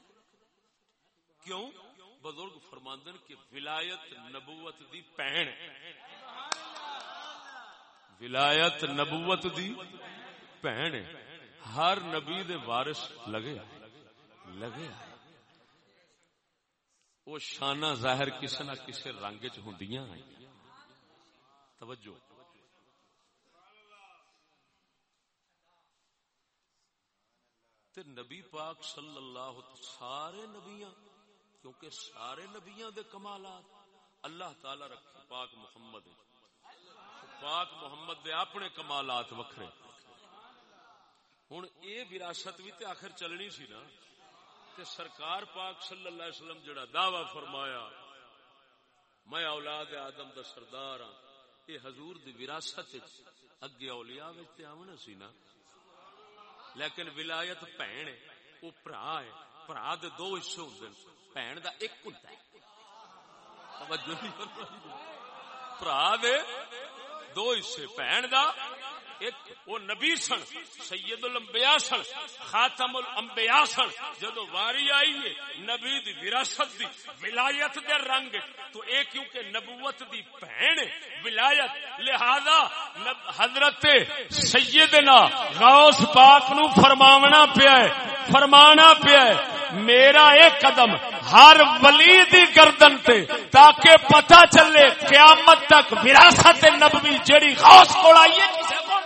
کیوں؟ بزرگ فرماندن کہ ولایت نبوت دی پہن۔ ولایت نبوت دی پہن۔ ہر نبی دے وارث لگے۔ لگے۔ وہ شانہ ظاہر کسی نہ کسی رنگ چ ہوں توجہ۔ تے نبی پاک صلی اللہ سارے نبیاں، کیونکہ سارے نبیاں دے کمالات۔ اللہ تعالی رکھے، پاک محمد۔ پاک محمد دے اپنے کمالات وکھرے۔ ہن اے وراثت بھی تے آخر چلنی سی نا، تے سرکار پاک صلی اللہ علیہ وسلم جڑا دعویٰ فرمایا، میں اولاد آدم دا سردار ہاں یہ حضور دی وراثت اگے اولیاء وچ تے آونا سی نا لیکن ولایت بھن ہے، وہ برا ہے برا دے دو حصے ہوندے نے بہن دا ایک ہوندا ہے۔ توجہ نہیں فرمائی۔ برا دے دو حصے بھن دا ایک وہ نبی سن، سید الانبیاء سن، خاتم الانبیاء سن۔ جدو واری آئی ہے نبی دی وراثت دی، ولایت دے رنگ، تو اے کیونکہ نبوت دی بہن ولایت، لہذا حضرت سیدنا غوث پاک نو فرماونا پیا ہے، فرمانا پیا ہے، میرا ایک قدم ہر ولی دی گردن تے، تاکہ پتہ چلے قیامت تک وراثت نبوی جڑی غوث کول آئی ہے کسے کول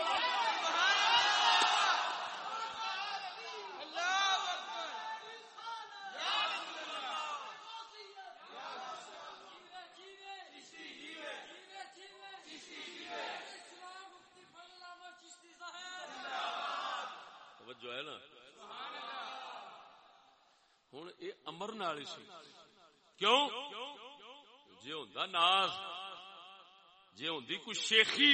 توجہ ہے نا ہوں یہ سی کیوں جے ہوندا ناز جے ہوندی کوئی شیخی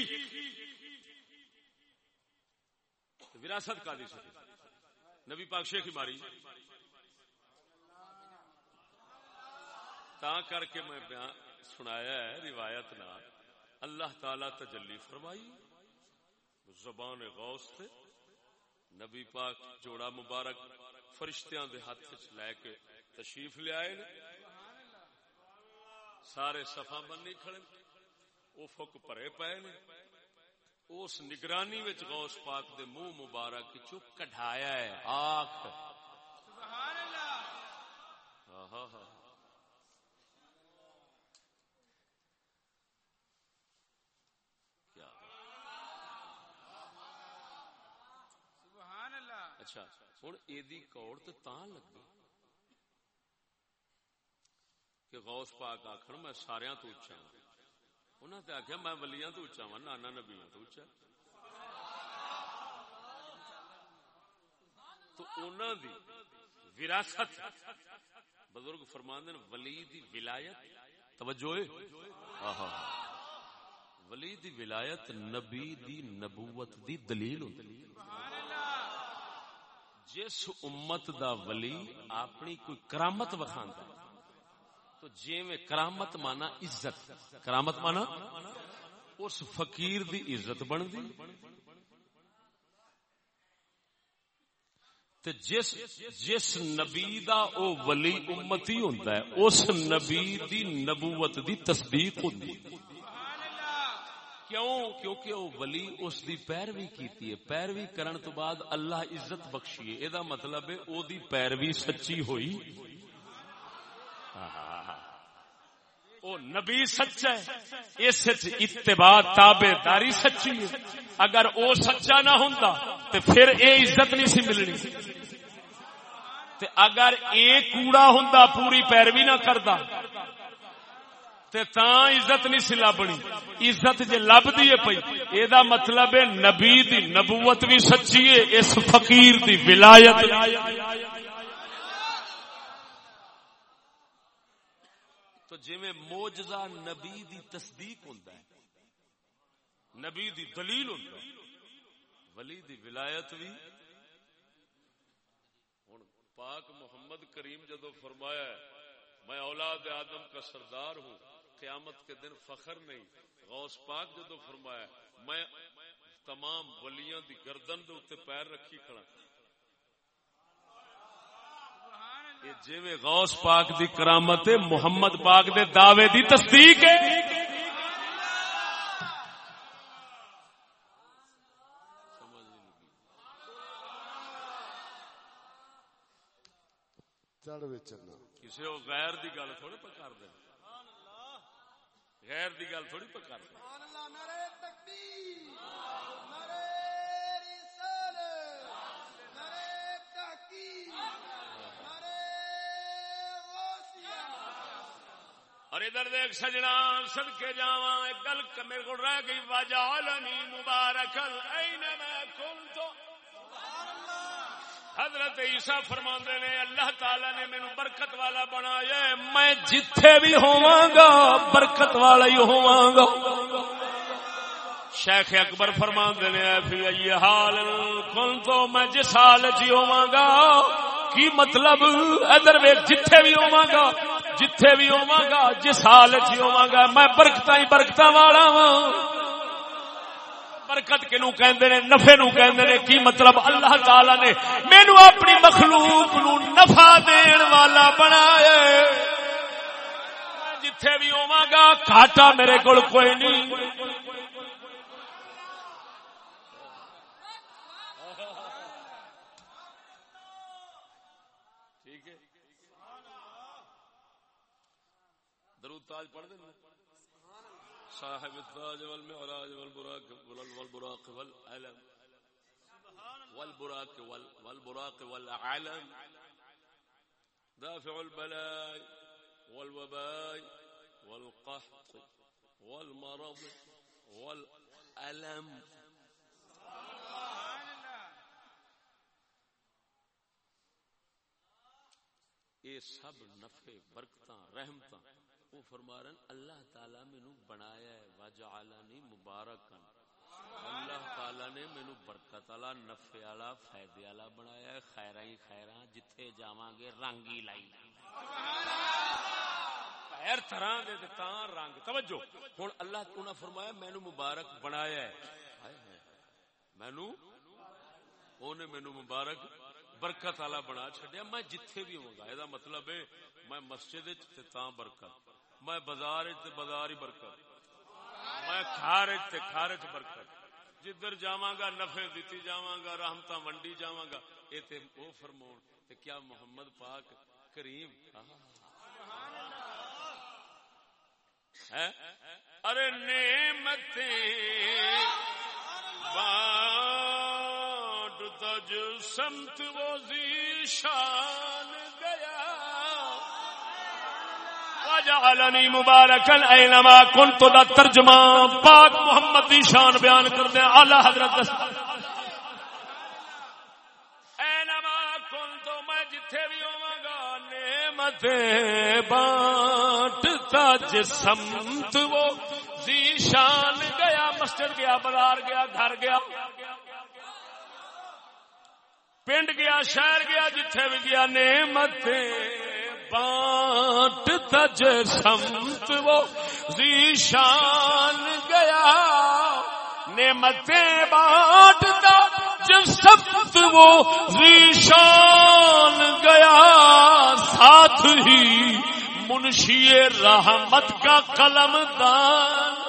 وراثت کا دی سی نبی پاک شیخی ماری تا کر کے میں بیان سنایا ہے روایت نہ اللہ تعالی تجلی فرمائی زبان غوث تے نبی پاک جوڑا مبارک فرشتیاں دے ہاتھ لے کے تشریف نے۔ سارے صفا بننی کھڑے او فک پرے پے نے۔ اس نگرانی وچ غوث پاک دے منہ مبارک چو کڈھایا ہے۔ آنکھ۔ سبحان اللہ۔ ہاں کیا؟ سبحان اللہ۔ اچھا ہوں ایدی کوڑ تاں لگی کہ غوث پاک آخر میں سارا تو اچا ہوں انہوں نے آخیا میں ولیاں تو اچا وا نانا نبیاں تو اچا تو انہوں دی وراثت، بزرگ فرماندن ولی دی ولایت۔ توجہ ہے ولی دی ولایت، نبی دی نبوت دی دلیل ہوندی۔ جس امت دا ولی اپنی کوئی کرامت وکھاندا ہے تو جویں کرامت مانا عزت، کرامت مانا اس فقیر دی عزت بندی تے جس جس نبی دا او ولی امتی ہوندا ہے، اس نبی دی نبوت دی تصدیق ہوندی کیوں؟ کیونکہ وہ ولی اس دی پیروی کیتی ہے۔ پیروی کرن تو بعد اللہ عزت بخشی ہے ادا مطلب ہے او دی پیروی سچی ہوئی۔ او نبی سچا ہے، اس اتباع تابع داری سچی ہے۔ اگر او سچا نہ ہوندا، تے پھر اے عزت نہیں سی ملنی۔ تے اگر اے کوڑا ہوندا، پوری پیروی نہ کردا، تے تاں عزت نہیں سی لبنی عزت جے لبدی ہے پئی، اے دا مطلب ہے نبی دی نبوت بھی سچی ہے، اس فقیر دی ولایت تو جی جویں معجزہ نبی دی تصدیق ہوندا ہے۔ نبی دی دلیل ہوندا ہے۔ ولی دی ولایت بھی۔ ہن پاک محمد کریم جدو فرمایا ہے، میں اولاد آدم کا سردار ہوں، قیامت کے دن فخر نہیں۔ غوث پاک جدو فرمایا میں تمام ولیاں دی گردن دے اوتے پیر رکھی کھڑا۔ یہ جویں غوث پاک دی کرامت ہے محمد پاک دے دعوے دی تصدیق ہے۔ کسی وہ غیر دی گل تھوڑی کر دیں غیر دی گل تھوڑی پہ کر اور ادھر دیکھ سجنا سد کے جا گل ک- میرے کو رہ گئی وجالنی مبارک تو حضرت عیسیٰ فرماندے نے، اللہ تعالی نے مینو برکت والا بنایا میں جتھے بھی ہوواں گا، برکت والا ہی ہوواں گا۔ شیخ اکبر فرماندے نے، اے فی ای حال کن تو میں جس حال چ ہوواں گا، کی مطلب؟ ادھر ویکھ، جتھے بھی ہوواں گا۔ جتھے بھی ہوواں گا، جس حال چ ہوواں گا، میں برکتاں ہی برکتاں والا ہاں برکت کنو کہندے نے، نفع نو کہندے نے، کی مطلب اللہ تعالی نے مینوں اپنی مخلوق نو نفع دین والا بنایا ہے۔ جتھے بھی ہوواں گا کاٹا میرے کول کوئی نہیں تاج پڑھ دینا صاحب التاج والمعراج والبراق والبراق والعلم والبراق والبراق والعلم. دافع البلاء والوباء والقحط والمرض والألم. سبحان الله. اے سب نفع برکتاں رحمتاں وہ فرما رہے اللہ تعالی مینو بنایا ہے، وجعلنی مبارکن۔ اللہ تعالی نے مینو برکت والا، نفع والا، فائدے والا بنایا ہے خیراں ہی خیراں جتھے جاواں گے رنگ ہی لائی۔ ہر طرح دے تاں رنگ۔ توجہ۔ ہن اللہ تو نے فرمایا، مینو مبارک بنایا ہے۔ ہائے ہائے۔ مینو؟ اونے مینو مبارک، برکت والا بنا چھڈیا۔ میں جتھے بھی ہوں گا یہ مطلب ہے، میں مسجد وچ تے تاں برکت۔ میں بازار تے بازار ہی برکت۔ میں کھار تے کھار وچ برکت۔ جدھر جاواں گا، نفع دتی جاواں گا، رحمتاں ونڈی جاواں گا۔ اے تے او فرمون، تے کیا محمد پاک کریم۔ ارے نعمتیں۔ بانٹ تج سمت وہ شان گیا۔ وجعلنی مبارکن اینما کنت دا ترجمہ پاک محمد دی شان بیان کردے ہیں، اعلی حضرت دس اینما کنت میں جتھے بھی ہوواں گا، نعمت بانٹ تج سمت وہ شان گیا، مسجد گیا، بازار گیا، گھر گیا۔ پنڈ گیا، شہر گیا، جتھے بھی گیا، نعمت بانٹ تج سمت وہ شان گیا۔ نعمتیں بانٹ تج سمت وہ شان گیا۔ ساتھ ہی منشی رحمت کا قلم دان۔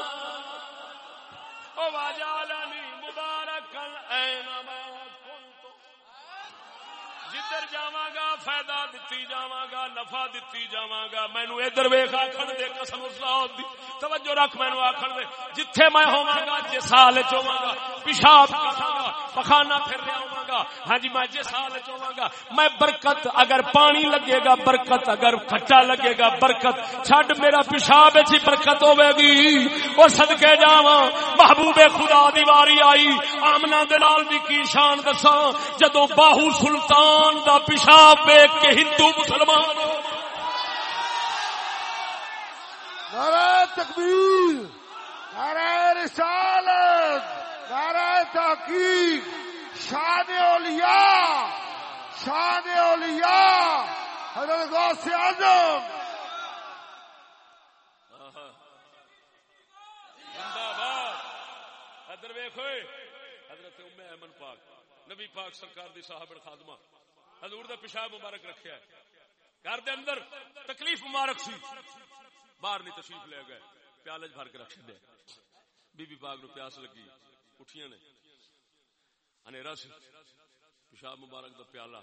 فائدہ دتی جاواں گا، نفع دتی جاواں گا۔ مینوں ادھر ویکھ آکھن دے، قسم اللہ دی۔ توجہ رکھ مینوں آکھن دے۔ جتھے میں ہوواں گا جس حال وچ ہوواں گا۔ پیشاب کراں گا پخانہ پھر رہا ہوواں گا ہاں جی میں جس حال وچ گا میں برکت اگر پانی لگے گا، برکت اگر کھٹا لگے گا، برکت۔ چھڈ میرا پیشاب ہی برکت ہوے گی۔ او صدکے جاواں۔ محبوب خدا دی واری آئی۔ آمنہ دلال دی کی شان دساں؟ جدوں باہو سلطان دا پیشاب ویکھ کے ہندو مسلمان ہو۔ نعرہ تکبیر، نعرہ رسالت۔ نعرہ تحقیق۔ شان اولیاء شان اولیاء۔ حضرت غوث اعظم۔ زندہ باد۔ ادھر ویکھو حضرت ام ایمن پاک۔ نبی پاک سرکار دی صاحب خادمہ۔ حضور دا پیشاب مبارک رکھیا ہے۔ گھر دے اندر تکلیف مبارک سی۔ باہر نہیں تشریف لے گئے۔ پیالے چ بھر کے رکھ دے۔ بی بی پاک نو پیاس لگی۔ اٹھیاں نے ہنیرا سی پیشاب مبارک دا پیالہ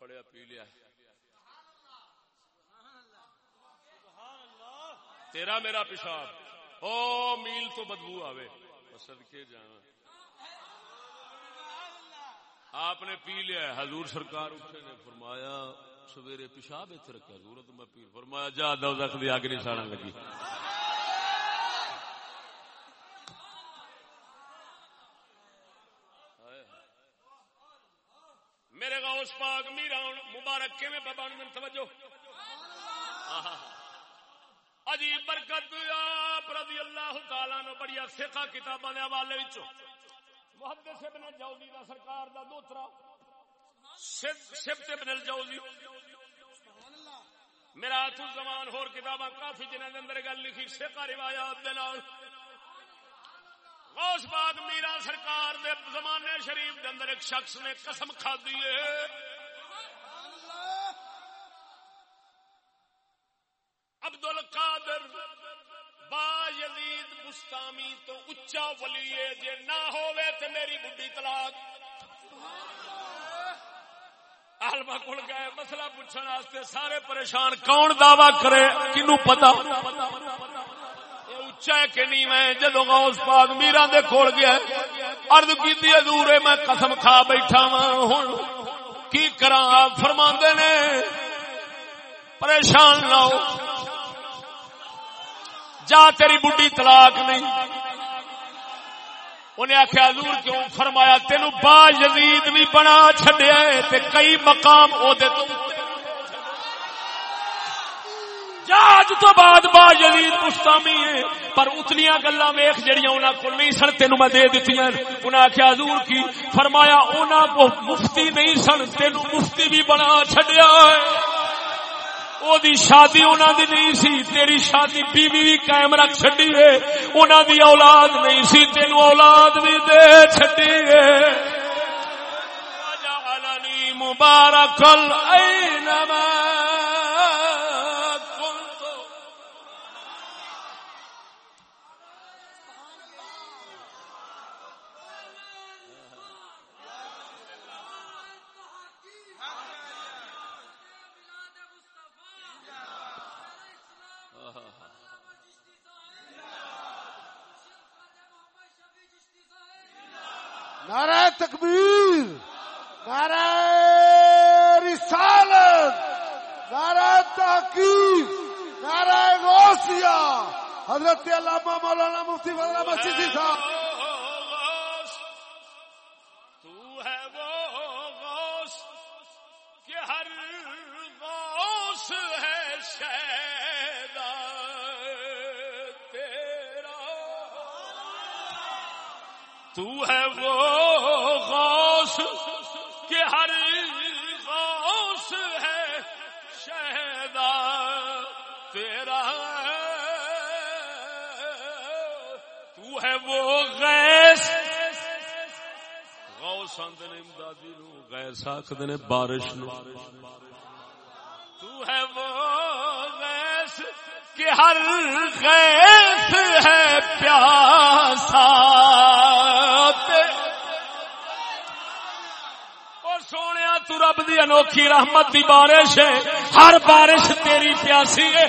پڑیا پی لیا تیرا میرا پیشاب او میل تو بدبو آوے صدقے جانا آپ نے پی لیا ہے۔ حضور سرکار اٹھے نے فرمایا سویرے پیشاب اتنے رکھا ضرورت میں پیر فرمایا جا دوزخ دی اگ نہیں ساڑا لگی میرے غوث پاک میرا مبارک کے بابا نے توجہ؟ آہا۔ عجیب برکت آپ رضی اللہ تعالیٰ نو بڑی فقہ کتاباں دے حوالے وچوں۔ محدث ابن جوزی دا سرکار دا دوترا۔ سبت ابن الجوزی۔ میرا تو زمان ہور کتاباں کافی جنہاں دے اندر گل لکھی، فقہ روایات دے نال۔ غوث پاک میرا سرکار دے زمانے شریف دے اندر ایک شخص نے قسم کھا دیے عبد القادر با یزید بستامی تو اچا ولی ہے، جے نہ ہووے تے میری بڈی طلاق۔ عالما کول گئے، مسئلہ پوچھن واسطے سارے پریشان، کون دعوی کرے؟ کینو پتا اچا ہے کہ نہیں؟ میں جدو غوث پاک میرا دے کھول گیا، عرض کیتی حضور میں قسم کھا بیٹھا وا ہن۔ کی کراں؟ آپ فرماندے نے، پریشان نہ ہو۔ جا تیری بڈی طلاق نہیں۔ انہیں آخیا حضور کیوں فرمایا، تینو با یزید بھی بنا چھڈیا ہے تے کئی مقام او دے تو جاج تو بعد با یزید مستامی ہے، پر اتنیاں گلاں ویکھ جڑیاں انہاں کول نہیں سن، تینو میں دے دتیاں انہاں آخیا حضور کی فرمایا، انہاں کو مفتی نہیں سن، تینو مفتی بھی بنا چھڈیا ہے۔ او دی شادی انہاں دی نہیں سی تیری شادی بیوی بھی قائم رکھ چھڈی ہے انہاں دی اولاد نہیں سی تینو اولاد بھی دے چھڈی ہے مبارک اینما تیرا تو ہے وہ غیث۔ غوث آندے نے امدادی نو، غیث آکھدے نے بارش نو۔ تو ہے وہ غیث کہ ہر غیث ہے پیاسا تے- او سونیا تو رب دی انوکھی رحمت دی بارش ہے۔ ہر بارش تیری پیاسی ہے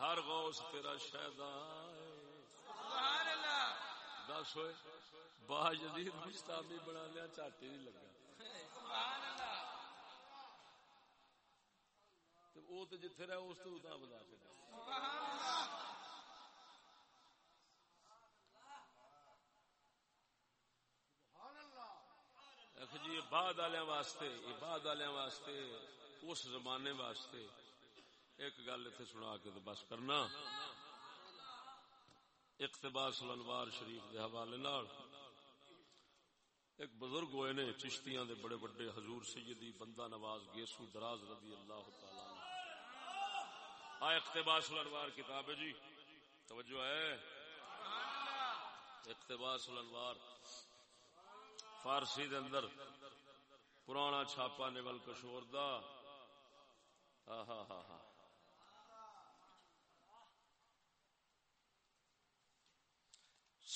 ہر غوث تیرا شہدا ہوئے۔ با جدید مستامی بنا لیا چاٹی نہیں لگا۔ او تے جتھے اس تو اتنا بتا جی بعد والے واسطے بعد والے واسطے اس زمانے واسطے ایک گل اتنے سنا کے تو بس کرنا۔ اقتباس الانوار شریف دے حوالے نال ایک بزرگ ہوئے نے، چشتیاں دے بڑے بڑے حضور سیدی، بندہ نواز گیسو دراز رضی اللہ تعالی عنہ۔ آ اقتباس الانوار کتاب ہے جی۔ توجہ ہے۔ اقتباس الانوار فارسی دے اندر پرانا چھاپا نیول کشور دا۔ ہاں ہاں ہاں ہاں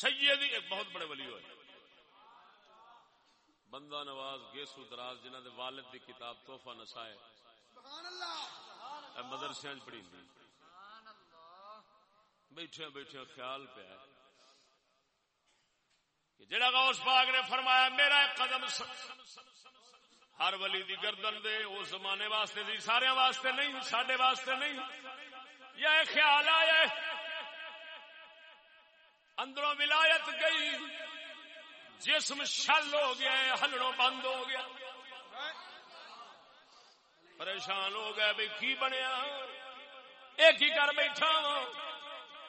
سیدی ایک بہت بڑے ولی ہوئے۔ بندہ نواز گیسو دراز جنہ دے والد دی کتاب توحفہ نسائے مدرسے پڑھی بیٹھے بیٹھے خیال پہ ہے کہ جڑا غوث پاک نے فرمایا میرا ایک قدم ہر ولی دی گردن دے اس زمانے واسطے سی سارے واسطے نہیں سڈے واسطے نہیں۔ یہ خیال آیا اندروں ولایت گئی، جسم شل ہو گیا، ہلڑوں بند ہو گیا۔ پریشان ہو گیا بھائی کی بنیا؟ ایک ہی کر بیٹھا۔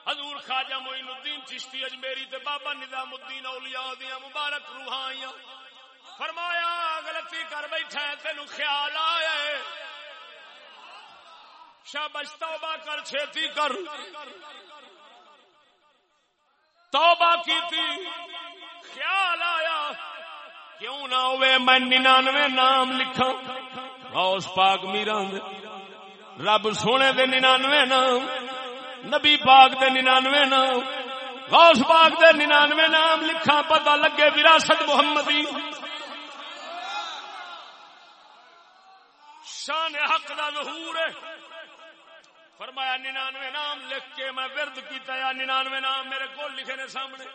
حضور خواجہ معین الدین چشتی اجمیری تے بابا نظام الدین اولیاء دیاں مبارک روحاں آئیاں فرمایا غلطی کر بیٹھا ہے تینو خیال آیا ہے۔ شابش توبہ کر چھیتی کر۔ توبہ کی تھی خیال آیا۔ کیوں نہ ہوئے میں ننانوے نام لکھا غوث پاک میران دے۔ رب سونے دے ننانوے نام۔ نبی پاک دے ننانوے نام۔ غوث پاک دے ننانوے نام لکھا پتہ لگے وراثت محمدی۔ شان حق دا ظہور ہے۔ فرمایا، ننانوے نام لکھ کے میں ورد کیتا یا ننانوے نام میرے کو لکھے نے سامنے.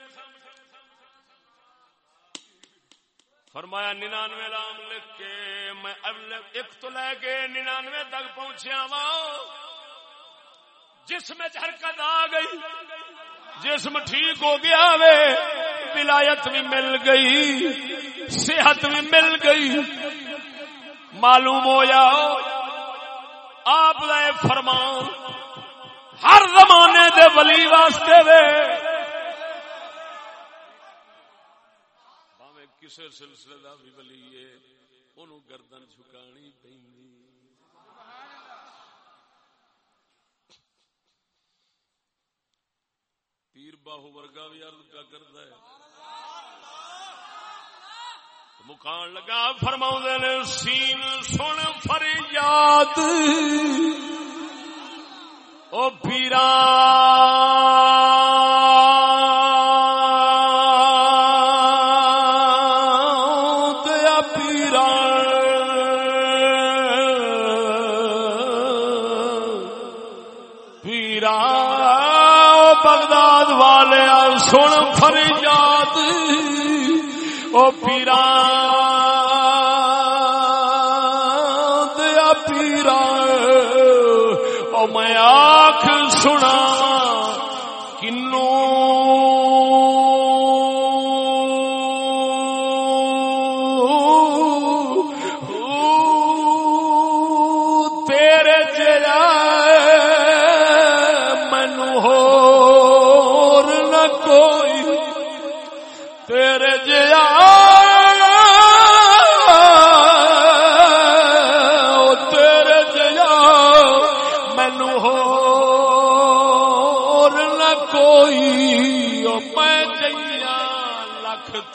فرمایا، ننانوے نام لکھ کے میں ایک تو لے کے ننانوے تک پہنچیا وا جسم حرکت آ گئی. جسم ٹھیک ہو گیا وے. ولایت بھی مل گئی. صحت بھی مل گئی. معلوم ہو جاؤ آپ کا فرمان، ہر زمانے دے ولی واسطے وے۔ بھاوے کسے سلسلے دا بھی ولی ہے انہوں گردن جھکانی پیندی پیر باہو ورگا بھی عرض کا کرتا ہے۔ مکان لگا فرما نے سین سن فریاد۔ او پیرا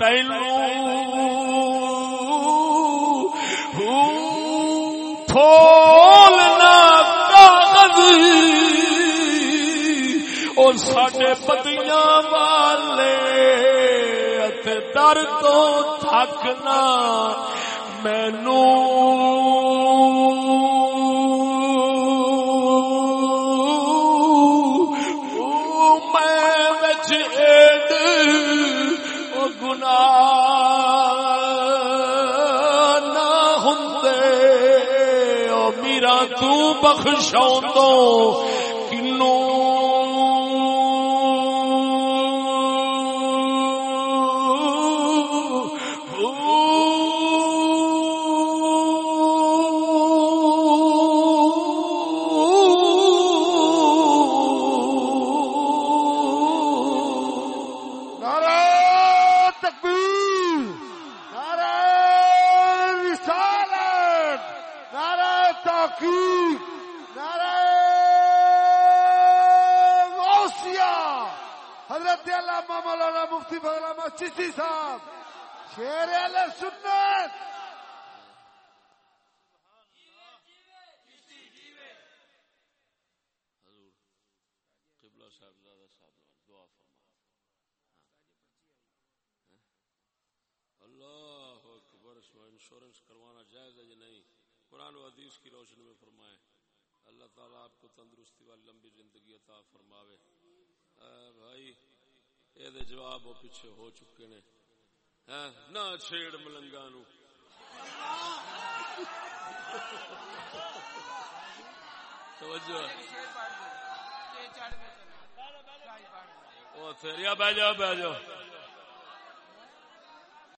تینوں کھولنا کاغذ۔ اور ساڈے پتیاں والے اتے در تو تھکنا مینو بخشاں تو جواب وہ پیچھے ہو چکے نے۔ ہاں، نہ چھیڑ ملنگا نو۔ توجہ۔ بہ جاؤ بہ جاؤ۔